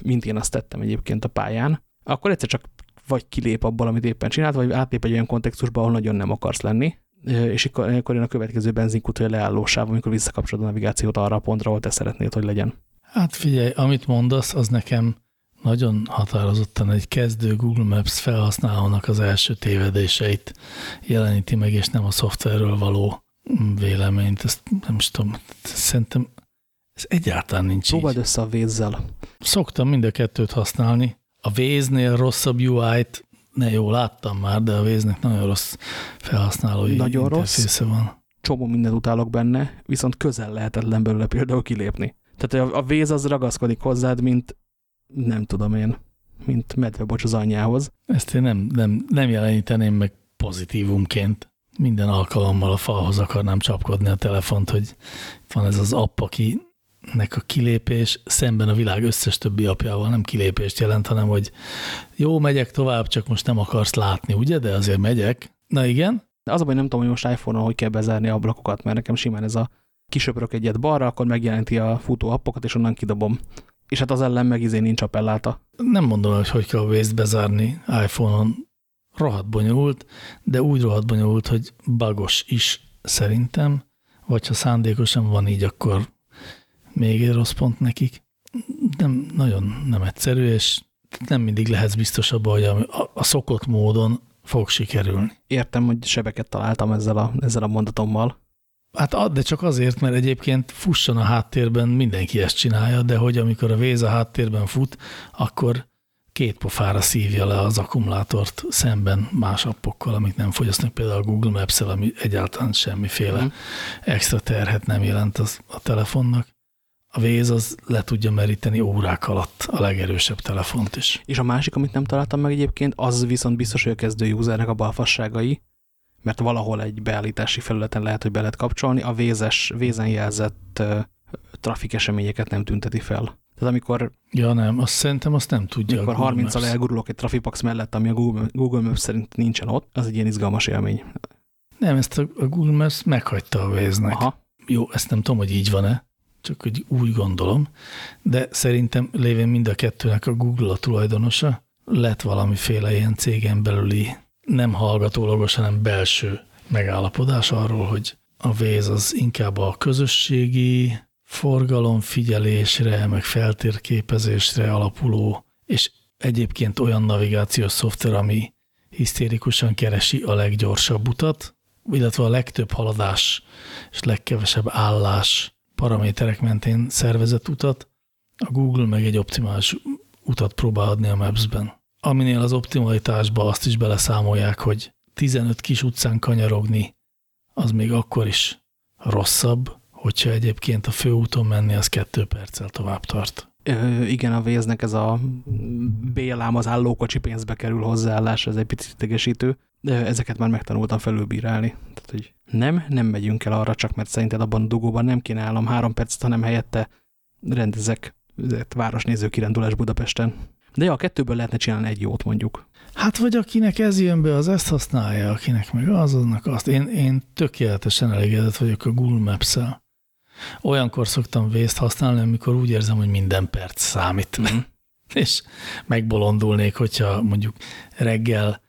Speaker 1: mint én azt tettem egyébként a pályán, akkor egyszer csak vagy kilép abból, amit éppen csinált, vagy átlép egy olyan kontextusba, ahol nagyon nem akarsz lenni, és akkor, jön a következő benzinkút, vagy a leállósáv, amikor visszakapcsolod a navigációt arra a pontra, ahol te szeretnéd, hogy legyen.
Speaker 2: Hát figyelj, amit mondasz, az nekem nagyon határozottan egy kezdő Google Maps felhasználónak az első tévedéseit jeleníti meg, és nem a szoftverről való véleményt. Ezt nem is tudom, szerintem ez egyáltalán nincs
Speaker 1: Próbáld
Speaker 2: így.
Speaker 1: össze a vézzel.
Speaker 2: Szoktam mind a kettőt használni. A Waze-nél rosszabb UI-t, ne jó, láttam már, de a Waze-nek nagyon rossz felhasználói
Speaker 1: Nagyon rossz?
Speaker 2: van.
Speaker 1: Csomó mindent utálok benne, viszont közel lehetetlen belőle például kilépni. Tehát a, a véz az ragaszkodik hozzád, mint nem tudom én, mint medvebocs az anyjához.
Speaker 2: Ezt én nem, nem, nem jeleníteném meg pozitívumként. Minden alkalommal a falhoz akarnám csapkodni a telefont, hogy van ez az app, akinek a kilépés szemben a világ összes többi apjával nem kilépést jelent, hanem hogy jó, megyek tovább, csak most nem akarsz látni, ugye? De azért megyek. Na igen,
Speaker 1: De az a baj, nem tudom, hogy most iPhone-on hogy kell bezárni a ablakokat, mert nekem simán ez a kisöprök egyet balra, akkor megjelenti a futó appokat, és onnan kidobom. És hát az ellen meg izé nincs appelláta.
Speaker 2: nem mondom, hogy hogy kell a Waze-t bezárni iPhone-on. Rohadt bonyolult, de úgy rohadt bonyolult, hogy bagos is szerintem, vagy ha szándékosan van így, akkor még egy rossz pont nekik. Nem, nagyon nem egyszerű, és nem mindig lehetsz biztos abban, hogy a, a szokott módon fog sikerülni.
Speaker 1: Értem, hogy sebeket találtam ezzel a, ezzel a mondatommal.
Speaker 2: Hát de csak azért, mert egyébként fusson a háttérben, mindenki ezt csinálja, de hogy amikor a véz a háttérben fut, akkor két pofára szívja le az akkumulátort szemben más appokkal, amik nem fogyasztnak, például a Google Maps-el, ami egyáltalán semmiféle
Speaker 1: Mhm.
Speaker 2: extra terhet nem jelent az, a telefonnak. A véz az le tudja meríteni órák alatt a legerősebb telefont is.
Speaker 1: És a másik, amit nem találtam meg egyébként, az viszont biztos, hogy a kezdő usernek a balfasságai, mert valahol egy beállítási felületen lehet, hogy be lehet kapcsolni, a vézes, vézen jelzett uh, trafik eseményeket nem tünteti fel. Tehát amikor,
Speaker 2: Ja nem, azt szerintem azt nem tudja.
Speaker 1: amikor
Speaker 2: Google
Speaker 1: 30-al
Speaker 2: Maps.
Speaker 1: elgurulok egy trafipax mellett, ami a Google, Google Maps szerint nincsen ott, az egy ilyen izgalmas élmény.
Speaker 2: Nem, ezt a Google Maps meghagyta a.
Speaker 1: Aha,
Speaker 2: Jó, ezt nem tudom, hogy így van-e, csak hogy úgy gondolom, de szerintem lévén mind a kettőnek a Google a tulajdonosa, lett valamiféle ilyen cégen belüli, nem hallgatólagos, hanem belső megállapodás arról, hogy a Waze az inkább a közösségi forgalomfigyelésre, meg feltérképezésre alapuló, és egyébként olyan navigációs szoftver, ami hisztérikusan keresi a leggyorsabb utat, illetve a legtöbb haladás és legkevesebb állás paraméterek mentén szervezett utat, a Google meg egy optimális utat próbál adni a Maps-ben. Aminél az optimalitásba azt is beleszámolják, hogy 15 kis utcán kanyarogni, az még akkor is rosszabb, hogyha egyébként a főúton menni, az kettő perccel tovább tart.
Speaker 1: Ö, igen, a véznek ez a bélám az állókocsi pénzbe kerül hozzáállás, ez egy picit idegesítő, de ezeket már megtanultam felülbírálni. Tehát, hogy nem, nem megyünk el arra, csak mert szerinted abban a dugóban nem kéne állom három percet, hanem helyette rendezek városnéző kirándulás Budapesten. De ja, a kettőből lehetne csinálni egy jót mondjuk.
Speaker 2: Hát vagy akinek ez jön be, az ezt használja, akinek meg az, aznak azt. Én, én tökéletesen elégedett vagyok a Google Maps-el. Olyankor szoktam vészt használni, amikor úgy érzem, hogy minden perc számít. Mm. És megbolondulnék, hogyha mondjuk reggel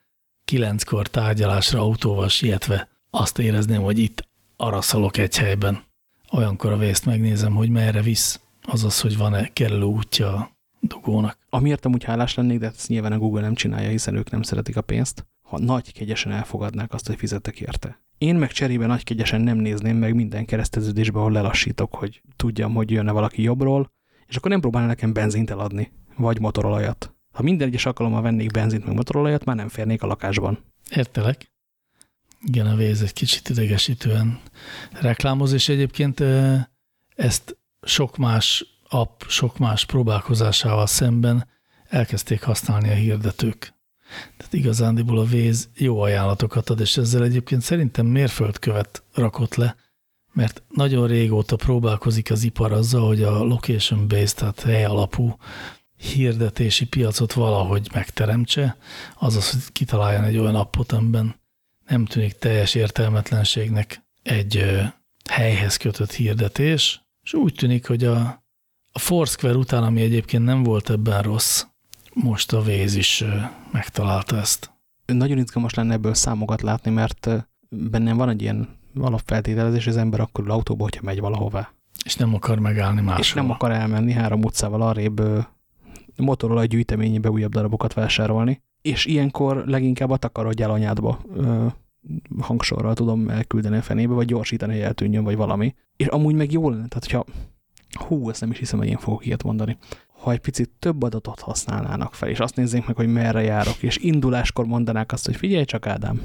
Speaker 2: kilenckor tárgyalásra autóval sietve azt érezném, hogy itt araszolok egy helyben. Olyankor a vészt megnézem, hogy merre visz, azaz, hogy van-e kerülő útja a dugónak.
Speaker 1: Amiért amúgy hálás lennék, de ezt nyilván a Google nem csinálja, hiszen ők nem szeretik a pénzt, ha nagy kegyesen elfogadnák azt, hogy fizettek érte. Én meg cserébe nagy kegyesen nem nézném meg minden kereszteződésbe, ahol lelassítok, hogy tudjam, hogy jönne valaki jobbról, és akkor nem próbálna nekem benzint eladni, vagy motorolajat. Ha minden egyes alkalommal vennék benzint meg motorolajat, már nem férnék a lakásban.
Speaker 2: Értelek. Igen, a véz egy kicsit idegesítően reklámoz, és egyébként ezt sok más app, sok más próbálkozásával szemben elkezdték használni a hirdetők. Tehát igazándiból a Véz jó ajánlatokat ad, és ezzel egyébként szerintem mérföldkövet rakott le, mert nagyon régóta próbálkozik az ipar azzal, hogy a location-based, tehát hely alapú hirdetési piacot valahogy megteremtse, azaz, hogy kitaláljon egy olyan appot, amiben nem tűnik teljes értelmetlenségnek egy helyhez kötött hirdetés, és úgy tűnik, hogy a, a Foursquare után, ami egyébként nem volt ebben rossz, most a Véz is megtalálta ezt.
Speaker 1: Nagyon izgalmas lenne ebből számokat látni, mert bennem van egy ilyen alapfeltételezés, az ember akkor ül autóba, hogyha megy valahová.
Speaker 2: És nem akar megállni máshol.
Speaker 1: És nem akar elmenni három utcával arrébb motorolaj gyűjteményébe újabb darabokat vásárolni. És ilyenkor leginkább a takarodjál anyádba hangsorral tudom elküldeni a fenébe, vagy gyorsítani, hogy eltűnjön, vagy valami. És amúgy meg jól lenne, tehát hogyha hú, ezt nem is hiszem, hogy én fogok ilyet mondani ha egy picit több adatot használnának fel, és azt nézzék meg, hogy merre járok, és induláskor mondanák azt, hogy figyelj csak Ádám,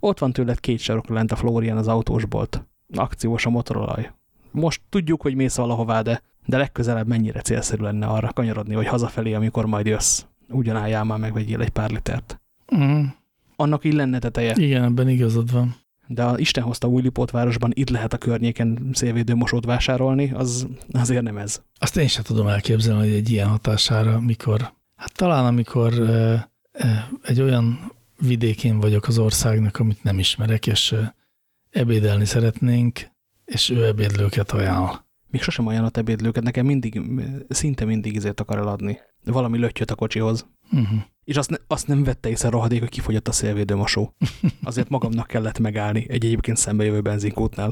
Speaker 1: ott van tőled két sarokra lent a Florian az autósbolt, akciós a motorolaj. Most tudjuk, hogy mész valahová, de, de legközelebb mennyire célszerű lenne arra kanyarodni, hogy hazafelé, amikor majd jössz, ugyanálljál már meg vegyél egy pár litert. Mm. Annak így lenne teteje.
Speaker 2: Igen, ebben igazad van
Speaker 1: de a Isten hozta új városban itt lehet a környéken szélvédő mosót vásárolni, az azért nem ez.
Speaker 2: Azt én sem tudom elképzelni, hogy egy ilyen hatására, mikor, hát talán amikor e, e, egy olyan vidékén vagyok az országnak, amit nem ismerek, és ebédelni szeretnénk, és ő ebédlőket ajánl.
Speaker 1: Még sosem ajánlott ebédlőket, nekem mindig, szinte mindig ezért akar eladni. Valami löttyöt a kocsihoz. Uh mhm. -huh. És azt, ne, azt nem vette észre rohadék, hogy kifogyott a szélvédőmosó. Azért magamnak kellett megállni egy egyébként szembejövő benzinkútnál.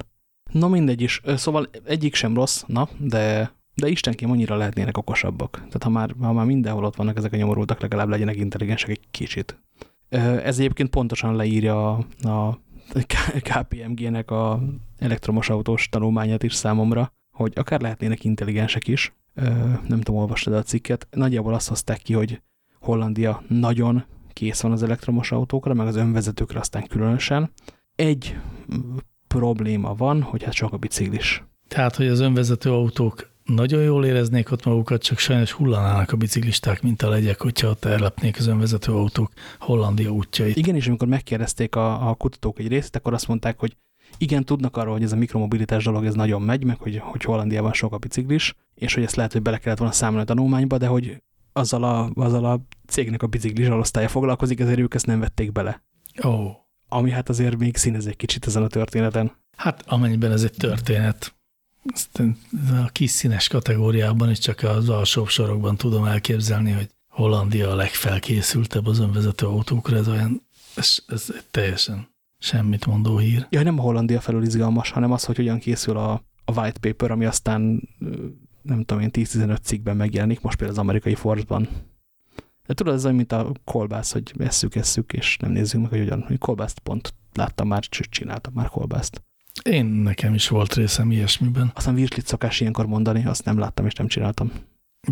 Speaker 1: Na mindegy is. Szóval egyik sem rossz, na, de, de istenkém annyira lehetnének okosabbak. Tehát ha már, ha már mindenhol ott vannak ezek a nyomorultak, legalább legyenek intelligensek egy kicsit. Ez egyébként pontosan leírja a, a KPMG-nek a elektromos autós tanulmányát is számomra, hogy akár lehetnének intelligensek is, nem tudom, olvastad a cikket, nagyjából azt hozták ki, hogy Hollandia nagyon kész van az elektromos autókra, meg az önvezetőkre aztán különösen. Egy probléma van, hogy hát sok a biciklis.
Speaker 2: Tehát, hogy az önvezető autók nagyon jól éreznék ott magukat, csak sajnos hullanának a biciklisták, mint a legyek, hogyha ott ellepnék az önvezető autók Hollandia útjait.
Speaker 1: Igen, és amikor megkérdezték a, a kutatók egy részt, akkor azt mondták, hogy igen, tudnak arról, hogy ez a mikromobilitás dolog ez nagyon megy, meg hogy, hogy Hollandiában sok a biciklis, és hogy ezt lehet, hogy bele kellett volna számolni a tanulmányba, de hogy azzal a, azzal a cégnek a biciklis alosztálya foglalkozik, ezért ők ezt nem vették bele.
Speaker 2: Ó. Oh.
Speaker 1: Ami hát azért még színez egy kicsit ezen a történeten.
Speaker 2: Hát amennyiben ez egy történet. Ezt a kis színes kategóriában is csak az alsóbb sorokban tudom elképzelni, hogy Hollandia a legfelkészültebb az önvezető autókra, ez olyan, ez, ez teljesen semmit mondó hír.
Speaker 1: Ja, nem a Hollandia felül izgalmas, hanem az, hogy hogyan készül a, a white paper, ami aztán nem tudom én, 10-15 cikkben megjelenik, most például az amerikai Forbes-ban. De tudod, ez olyan, mint a kolbász, hogy esszük, esszük, és nem nézzük meg, hogy hogyan, hogy kolbászt pont láttam már, csináltam már kolbászt.
Speaker 2: Én nekem is volt részem ilyesmiben.
Speaker 1: Aztán virslit szokás ilyenkor mondani, azt nem láttam és nem csináltam.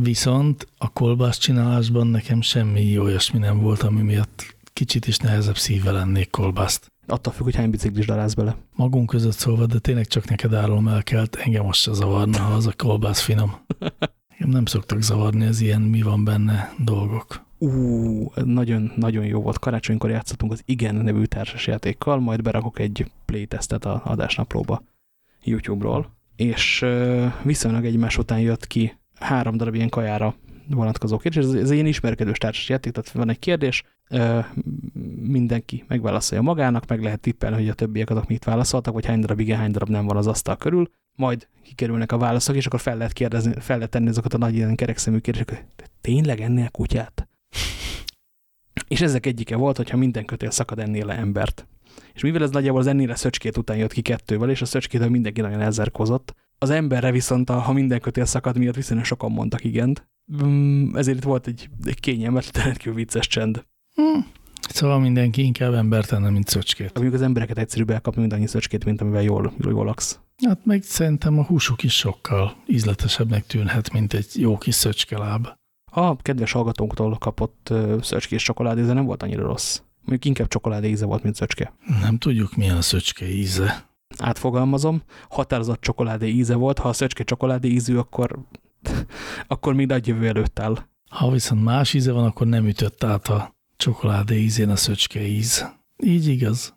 Speaker 2: Viszont a kolbász csinálásban nekem semmi olyasmi nem volt, ami miatt kicsit is nehezebb szíve lennék kolbászt.
Speaker 1: Attól függ, hogy hány biciklis darálsz bele.
Speaker 2: Magunk között szólva, de tényleg csak neked árulom elkelt, engem most se zavarna, ha az a kolbász finom. Engem nem szoktak zavarni az ilyen mi van benne dolgok.
Speaker 1: Ú, nagyon, nagyon jó volt. Karácsonykor játszottunk az Igen nevű társasjátékkal, majd berakok egy playtestet a adásnaplóba YouTube-ról, és viszonylag egymás után jött ki három darab ilyen kajára vonatkozó kérdés. Ez, ez ilyen ismerkedős társas játék, tehát van egy kérdés, mindenki megválaszolja magának, meg lehet tippelni, hogy a többiek azok mit válaszoltak, vagy hány darab igen, hány darab nem van az asztal körül, majd kikerülnek a válaszok, és akkor fel lehet, kérdezni, fel lehet tenni azokat a nagy ilyen kerekszemű kérdéseket, tényleg ennél kutyát? És ezek egyike volt, hogyha minden kötél szakad ennél le embert. És mivel ez nagyjából az ennél a szöcskét után jött ki kettővel, és a szöcskétől mindenki nagyon elzerkozott, az emberre viszont, ha minden kötél szakad miatt viszonylag sokan mondtak igent. Mm, ezért itt volt egy, egy kényelmetlen, rendkívül vicces csend.
Speaker 2: Hmm. Szóval mindenki inkább embert tenne, mint szöcskét.
Speaker 1: Mondjuk az embereket egyszerűbb elkapni, mint annyi szöcskét, mint amivel jól, jól laksz.
Speaker 2: Hát meg szerintem a húsuk is sokkal ízletesebbnek tűnhet, mint egy jó kis szöcskeláb.
Speaker 1: A kedves hallgatónktól kapott szöcskés csokoládé, de nem volt annyira rossz. Mondjuk inkább csokoládé íze volt, mint szöcske.
Speaker 2: Nem tudjuk, milyen a szöcske íze.
Speaker 1: Átfogalmazom, határozott csokoládé íze volt, ha a szöcske csokoládé ízű, akkor, akkor még nagy jövő előtt áll.
Speaker 2: Ha viszont más íze van, akkor nem ütött át a csokoládé ízén a szöcske íz. Így igaz.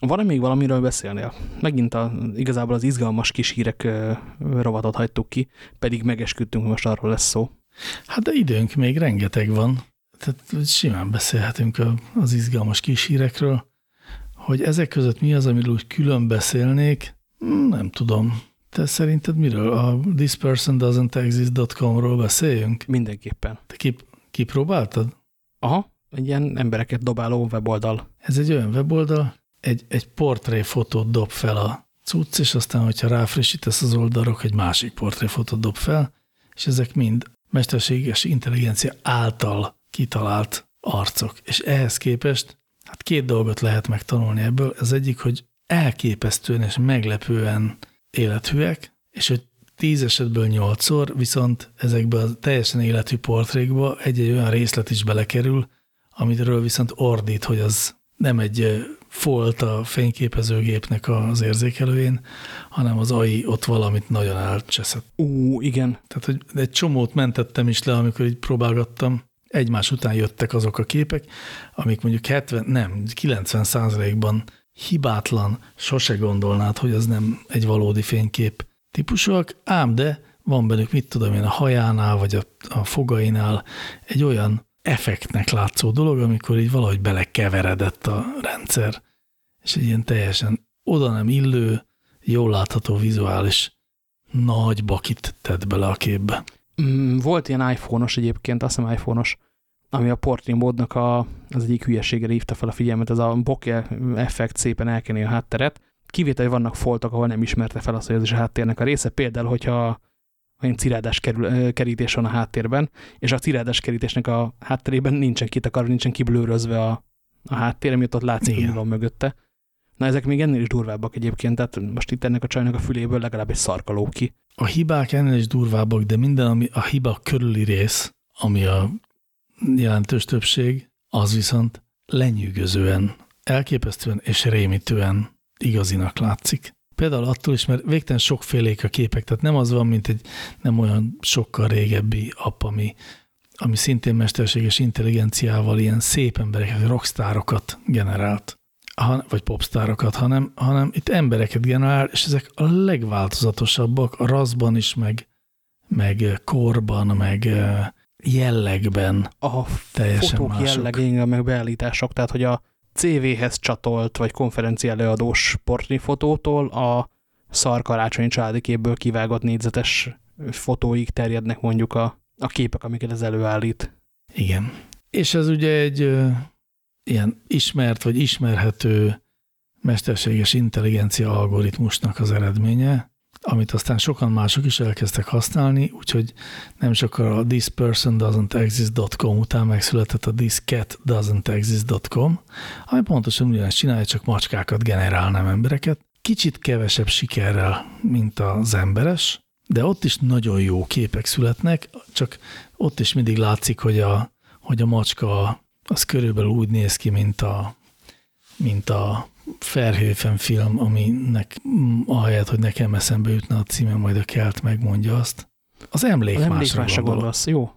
Speaker 1: Van-e még valamiről beszélnél? Megint a, igazából az izgalmas kis hírek rovatot hagytuk ki, pedig megesküdtünk, most arról lesz szó.
Speaker 2: Hát de időnk még rengeteg van. Tehát simán beszélhetünk az izgalmas kis hírekről. Hogy ezek között mi az, amiről úgy külön beszélnék, hmm, nem tudom. Te szerinted miről? A thispersondoesn'texist.com-ról beszéljünk?
Speaker 1: Mindenképpen.
Speaker 2: Te kip, kipróbáltad?
Speaker 1: Aha, egy ilyen embereket dobáló weboldal.
Speaker 2: Ez egy olyan weboldal, egy, egy portréfotót dob fel a cucc, és aztán, hogyha ráfrissítesz az oldalok, egy másik portréfotót dob fel, és ezek mind mesterséges intelligencia által kitalált arcok. És ehhez képest hát két dolgot lehet megtanulni ebből. Az egyik, hogy elképesztően és meglepően élethűek, és hogy tíz esetből nyolcszor viszont ezekből a teljesen életű portrékba egy-egy olyan részlet is belekerül, amitről viszont ordít, hogy az nem egy folt a fényképezőgépnek az érzékelőjén, hanem az AI ott valamit nagyon elcseszett.
Speaker 1: Ú, igen.
Speaker 2: Tehát, hogy egy csomót mentettem is le, amikor így próbálgattam. Egymás után jöttek azok a képek, amik mondjuk 70, nem, 90 százalékban hibátlan, sose gondolnád, hogy az nem egy valódi fénykép típusúak, ám de van bennük, mit tudom én, a hajánál, vagy a, a fogainál egy olyan effektnek látszó dolog, amikor így valahogy belekeveredett a rendszer, és egy ilyen teljesen oda nem illő, jól látható vizuális nagy bakit tett bele a képbe.
Speaker 1: Mm, volt ilyen iPhone-os egyébként, azt hiszem iPhone-os, ami a portrait módnak a, az egyik hülyeségre hívta fel a figyelmet, ez a bokeh effekt szépen elkeni a hátteret. Kivétel, hogy vannak foltok, ahol nem ismerte fel azt, hogy ez is a háttérnek a része. Például, hogyha olyan cirádás kerül, kerítés van a háttérben, és a cirádás kerítésnek a hátterében nincsen kitakarva, nincsen kiblőrözve a, a háttér, amit ott látszik, hogy van mögötte. Na ezek még ennél is durvábbak egyébként, tehát most itt ennek a csajnak a füléből legalább egy szarkaló ki.
Speaker 2: A hibák ennél is durvábbak, de minden, ami a hiba körüli rész, ami a jelentős többség, az viszont lenyűgözően, elképesztően és rémítően igazinak látszik. Például attól is, mert végtelen sokfélék a képek, tehát nem az van, mint egy nem olyan sokkal régebbi app, ami, ami szintén mesterséges intelligenciával ilyen szép embereket, rockstárokat generált, vagy popstárokat, hanem, hanem itt embereket generál, és ezek a legváltozatosabbak a razban is, meg, meg korban, meg jellegben.
Speaker 1: A teljesen fotók mások. jellegén, meg beállítások, tehát hogy a CV-hez csatolt, vagy konferencia előadós portréfotótól a szar karácsonyi családi képből kivágott négyzetes fotóig terjednek mondjuk a, a képek, amiket ez előállít.
Speaker 2: Igen. És ez ugye egy ö, ilyen ismert vagy ismerhető mesterséges intelligencia algoritmusnak az eredménye, amit aztán sokan mások is elkezdtek használni, úgyhogy nem sokkal a thispersondoesn'texist.com után megszületett a thiscatdoesn'texist.com, ami pontosan ugyanezt csinálja, csak macskákat generál, nem embereket. Kicsit kevesebb sikerrel, mint az emberes, de ott is nagyon jó képek születnek, csak ott is mindig látszik, hogy a, hogy a macska az körülbelül úgy néz ki, mint a, mint a Ferhőfen film, aminek ahelyett, hogy nekem eszembe jutna a címe, majd a kelt megmondja azt. Az emlékmásra, emlékmásra
Speaker 1: gondolsz, jó.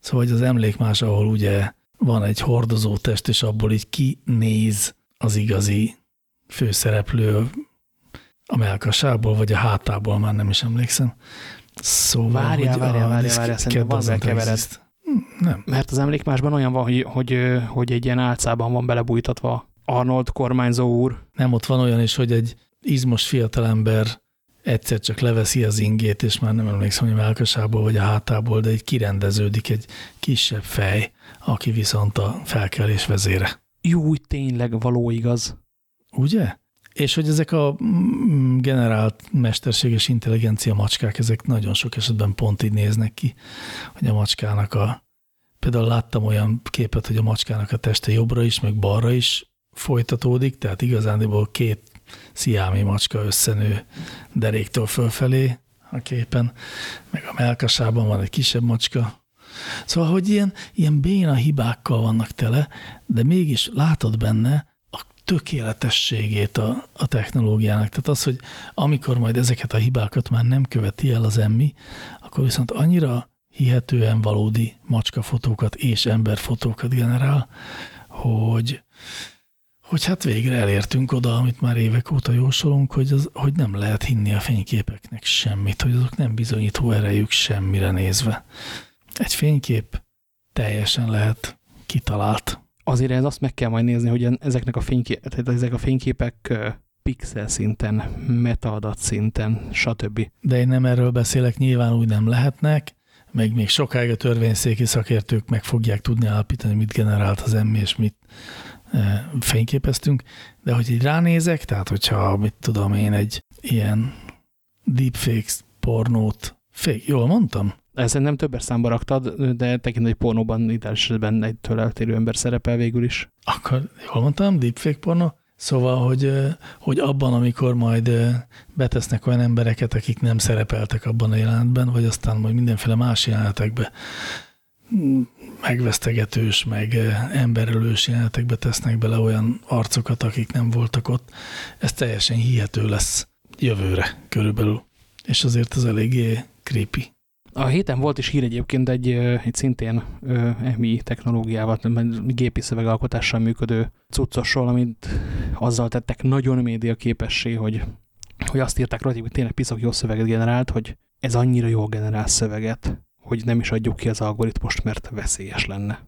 Speaker 2: Szóval hogy az emlékmás, ahol ugye van egy hordozó test, és abból így kinéz az igazi főszereplő a melkasából, vagy a hátából, már nem is emlékszem. Szóval,
Speaker 1: várjál, várjál, várjál, várjál, szerintem van kevered.
Speaker 2: Nem.
Speaker 1: Mert az emlékmásban olyan van, hogy, hogy, hogy egy ilyen álcában van belebújtatva Arnold kormányzó úr.
Speaker 2: Nem, ott van olyan is, hogy egy izmos fiatalember egyszer csak leveszi az ingét, és már nem emlékszem, hogy a melkasából vagy a hátából, de egy kirendeződik egy kisebb fej, aki viszont a felkelés vezére.
Speaker 1: Jó, tényleg való igaz.
Speaker 2: Ugye? És hogy ezek a mm, generált mesterséges intelligencia macskák, ezek nagyon sok esetben pont így néznek ki, hogy a macskának a... Például láttam olyan képet, hogy a macskának a teste jobbra is, meg balra is folytatódik, tehát igazándiból két sziámi macska összenő deréktől fölfelé a képen, meg a melkasában van egy kisebb macska. Szóval, hogy ilyen, ilyen béna hibákkal vannak tele, de mégis látod benne a tökéletességét a, a technológiának. Tehát az, hogy amikor majd ezeket a hibákat már nem követi el az emmi, akkor viszont annyira hihetően valódi macskafotókat és emberfotókat generál, hogy, hogy hát végre elértünk oda, amit már évek óta jósolunk, hogy, az, hogy nem lehet hinni a fényképeknek semmit, hogy azok nem bizonyító erejük semmire nézve. Egy fénykép teljesen lehet kitalált.
Speaker 1: Azért ez azt meg kell majd nézni, hogy ezeknek a, fénykép, tehát ezek a fényképek pixel szinten, metaadat szinten, stb.
Speaker 2: De én nem erről beszélek, nyilván úgy nem lehetnek, meg még sokáig a törvényszéki szakértők meg fogják tudni állapítani, mit generált az emmi, és mit fényképeztünk, de hogy így ránézek, tehát hogyha, mit tudom én, egy ilyen deepfake pornót, fake, jól mondtam?
Speaker 1: Ezt nem többes számba raktad, de tekint, hogy pornóban ideális esetben egy tőle eltérő ember szerepel végül is.
Speaker 2: Akkor jól mondtam, deepfake pornó? Szóval, hogy, hogy abban, amikor majd betesznek olyan embereket, akik nem szerepeltek abban a jelenetben, vagy aztán majd mindenféle más jelenetekbe megvesztegetős, meg emberölős jelenetekbe tesznek bele olyan arcokat, akik nem voltak ott, ez teljesen hihető lesz jövőre körülbelül. És azért ez eléggé creepy.
Speaker 1: A héten volt is hír egyébként egy, egy szintén MI technológiával, gépi szövegalkotással működő cuccosról, amit azzal tettek nagyon média képessé, hogy, hogy azt írták rajta, hogy tényleg piszok jó szöveget generált, hogy ez annyira jól generál szöveget, hogy nem is adjuk ki az algoritmust, mert veszélyes lenne.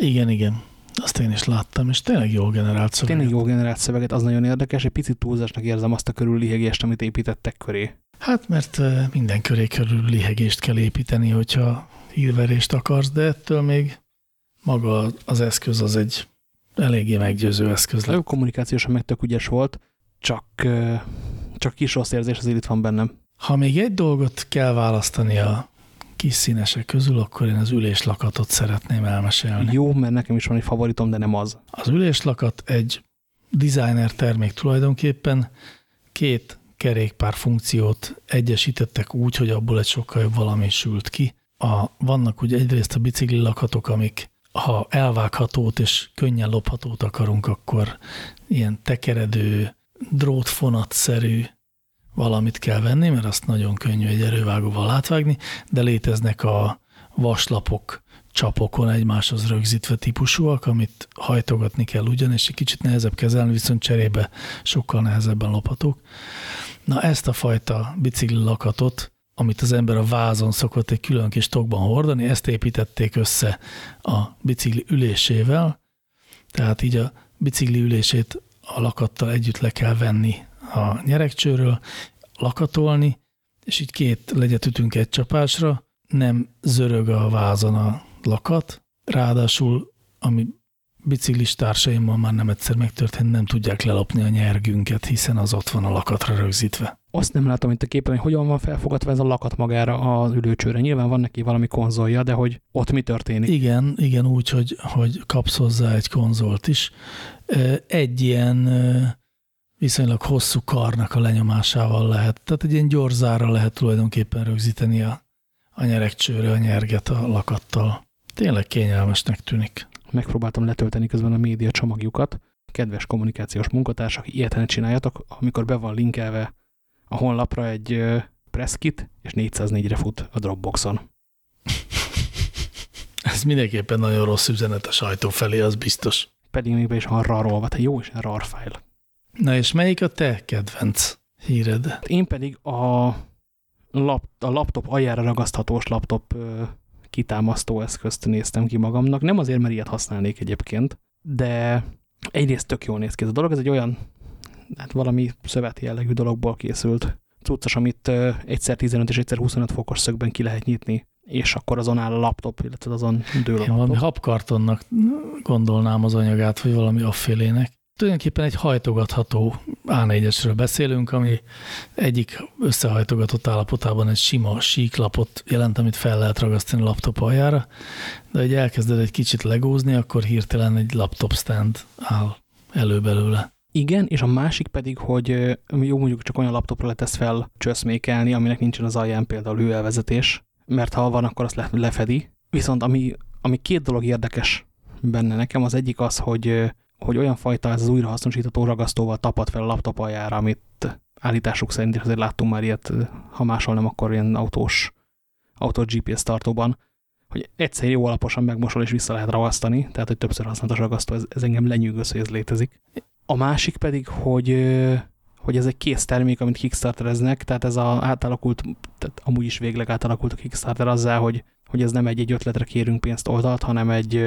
Speaker 2: Igen, igen. Azt én is láttam, és tényleg jól generált szöveget.
Speaker 1: Tényleg jól generált szöveget, az nagyon érdekes, egy picit túlzásnak érzem azt a körüllihegést, amit építettek köré.
Speaker 2: Hát, mert minden köré körüllihegést kell építeni, hogyha hírverést akarsz, de ettől még maga az eszköz az egy eléggé meggyőző eszköz
Speaker 1: lett. kommunikációsan meg tök ügyes volt, csak, csak kis rossz érzés az itt van bennem.
Speaker 2: Ha még egy dolgot kell választani a kis színesek közül, akkor én az üléslakatot szeretném elmesélni.
Speaker 1: Jó, mert nekem is van egy favoritom, de nem az.
Speaker 2: Az üléslakat egy designer termék tulajdonképpen két kerékpár funkciót egyesítettek úgy, hogy abból egy sokkal jobb valami sült ki. A, vannak ugye egyrészt a bicikli lakatok, amik ha elvághatót és könnyen lophatót akarunk, akkor ilyen tekeredő, drótfonatszerű valamit kell venni, mert azt nagyon könnyű egy erővágóval átvágni, de léteznek a vaslapok csapokon egymáshoz rögzítve típusúak, amit hajtogatni kell ugyan, és egy kicsit nehezebb kezelni, viszont cserébe sokkal nehezebben lophatók. Na ezt a fajta bicikli lakatot, amit az ember a vázon szokott egy külön kis tokban hordani, ezt építették össze a bicikli ülésével, tehát így a bicikli ülését a lakattal együtt le kell venni a nyerekcsőről, lakatolni, és így két legyet ütünk egy csapásra, nem zörög a vázon a lakat, ráadásul, ami biciklis társaimmal már nem egyszer megtörtént, nem tudják lelopni a nyergünket, hiszen az ott van a lakatra rögzítve.
Speaker 1: Azt nem látom itt a képen, hogy hogyan van felfogadva ez a lakat magára az ülőcsőre. Nyilván van neki valami konzolja, de hogy ott mi történik?
Speaker 2: Igen, igen, úgy, hogy, hogy kapsz hozzá egy konzolt is. Egy ilyen viszonylag hosszú karnak a lenyomásával lehet. Tehát egy ilyen gyorzára lehet tulajdonképpen rögzíteni a, a nyerekcsőre a nyerget a lakattal. Tényleg kényelmesnek tűnik.
Speaker 1: Megpróbáltam letölteni közben a média csomagjukat. Kedves kommunikációs munkatársak, ilyet ne csináljatok, amikor be van linkelve a honlapra egy presskit, és 404-re fut a Dropboxon.
Speaker 2: Ez mindenképpen nagyon rossz üzenet a sajtó felé, az biztos.
Speaker 1: Pedig még be is van rarolva, te jó is RAR file.
Speaker 2: Na és melyik a te kedvenc híred?
Speaker 1: Én pedig a lap, a laptop aljára ragaszthatós laptop kitámasztó eszközt néztem ki magamnak. Nem azért, mert ilyet használnék egyébként, de egyrészt tök jól néz ki ez a dolog. Ez egy olyan, hát valami szöveti jellegű dologból készült cuccos, amit egyszer 15 és egyszer 25 fokos szögben ki lehet nyitni, és akkor azon áll a laptop, illetve azon dől a laptop.
Speaker 2: valami habkartonnak gondolnám az anyagát, vagy valami affélének tulajdonképpen egy hajtogatható A4-esről beszélünk, ami egyik összehajtogatott állapotában egy sima síklapot jelent, amit fel lehet ragasztani a laptop aljára, de hogy elkezded egy kicsit legózni, akkor hirtelen egy laptop stand áll elő belőle.
Speaker 1: Igen, és a másik pedig, hogy jó mondjuk csak olyan laptopra lehet ezt fel csöszmékelni, aminek nincsen az alján például hőelvezetés, mert ha van, akkor azt lefedi. Viszont ami, ami két dolog érdekes benne nekem, az egyik az, hogy hogy olyan fajta az újrahasznosítható ragasztóval tapad fel a laptop aljára, amit állításuk szerint azért láttunk már ilyet, ha máshol nem, akkor ilyen autós, autó GPS tartóban, hogy egyszer jó alaposan megmosol és vissza lehet ragasztani, tehát hogy többször használatos ragasztó, ez, ez engem lenyűgöz, hogy ez létezik. A másik pedig, hogy, hogy ez egy kész termék, amit kickstartereznek, tehát ez a átalakult, tehát amúgy is végleg átalakult a Kickstarter azzal, hogy, hogy ez nem egy, egy ötletre kérünk pénzt oldalt, hanem egy,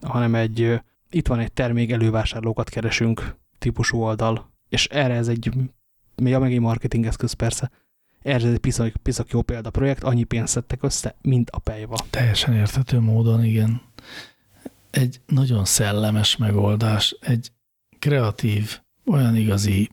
Speaker 1: hanem egy itt van egy termék, elővásárlókat keresünk típusú oldal, és erre ez egy, még a meg egy marketing eszköz persze, erre egy piszak, piszak jó példa projekt, annyi pénzt szedtek össze, mint a pejva.
Speaker 2: Teljesen érthető módon, igen. Egy nagyon szellemes megoldás, egy kreatív, olyan igazi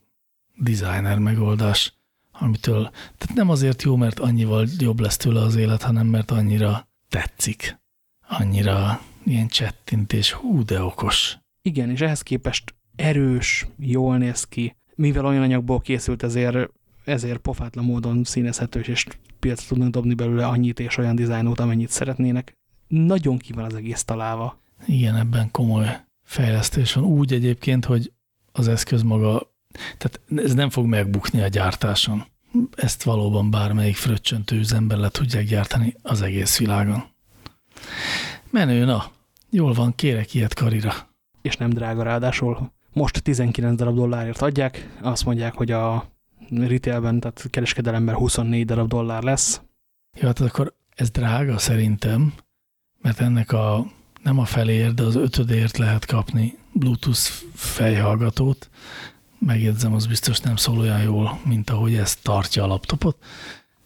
Speaker 2: designer megoldás, amitől, tehát nem azért jó, mert annyival jobb lesz tőle az élet, hanem mert annyira tetszik, annyira ilyen csettintés, hú, de okos.
Speaker 1: Igen, és ehhez képest erős, jól néz ki, mivel olyan anyagból készült, ezért, ezért pofátlan módon színezhető, és piacra tudnak dobni belőle annyit és olyan dizájnot, amennyit szeretnének. Nagyon ki van az egész találva.
Speaker 2: Igen, ebben komoly fejlesztés van. Úgy egyébként, hogy az eszköz maga, tehát ez nem fog megbukni a gyártáson. Ezt valóban bármelyik fröccsöntő üzemben le tudják gyártani az egész világon. Menő, na. Jól van, kérek ilyet karira.
Speaker 1: És nem drága ráadásul. Most 19 darab dollárért adják, azt mondják, hogy a retailben, tehát kereskedelemben 24 darab dollár lesz.
Speaker 2: Jó, hát akkor ez drága szerintem, mert ennek a nem a feléért, de az ötödért lehet kapni Bluetooth fejhallgatót. Megjegyzem, az biztos nem szól olyan jól, mint ahogy ez tartja a laptopot.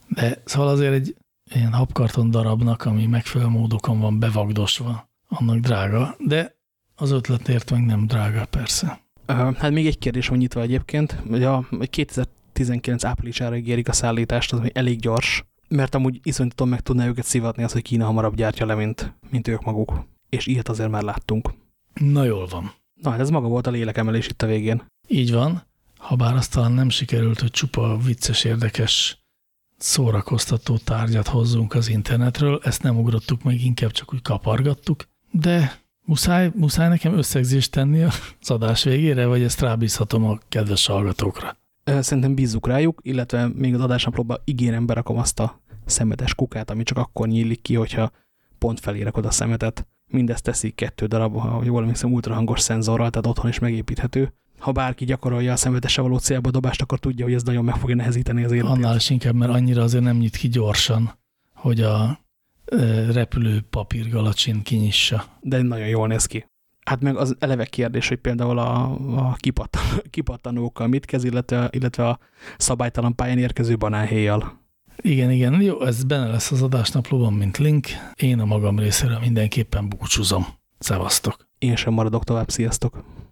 Speaker 2: De szóval azért egy ilyen habkarton darabnak, ami megfelelő módokon van bevagdosva, annak drága, de az ötletért meg nem drága, persze.
Speaker 1: Hát még egy kérdés van nyitva egyébként, hogy a 2019 áprilisára ígérik a szállítást, az elég gyors, mert amúgy iszonyatosan meg tudná őket szivatni az, hogy Kína hamarabb gyártja le, mint, mint ők maguk. És ilyet azért már láttunk.
Speaker 2: Na jól van.
Speaker 1: Na hát ez maga volt a lélekemelés itt a végén.
Speaker 2: Így van, ha bár azt talán nem sikerült, hogy csupa vicces, érdekes szórakoztató tárgyat hozzunk az internetről, ezt nem ugrottuk meg, inkább csak úgy kapargattuk, de muszáj, muszáj nekem összegzést tenni az adás végére, vagy ezt rábízhatom a kedves hallgatókra?
Speaker 1: Szerintem bízzuk rájuk, illetve még az adásnaplóba ígérem berakom azt a szemetes kukát, ami csak akkor nyílik ki, hogyha pont felé rakod a szemetet. Mindezt teszik kettő darab, ha jól emlékszem, ultrahangos szenzorral, tehát otthon is megépíthető ha bárki gyakorolja a szemetese való célba dobást, akkor tudja, hogy ez nagyon meg fogja nehezíteni az életét.
Speaker 2: Annál is inkább, mert annyira azért nem nyit ki gyorsan, hogy a repülő papírgalacsin kinyissa.
Speaker 1: De nagyon jól néz ki. Hát meg az eleve kérdés, hogy például a, a kipattan, kipattanókkal mit kezd, illetve, illetve a szabálytalan pályán érkező banánhéjjal.
Speaker 2: Igen, igen, jó, ez benne lesz az adásnaplóban, mint link. Én a magam részéről mindenképpen búcsúzom. Szevasztok!
Speaker 1: Én sem maradok tovább, sziasztok!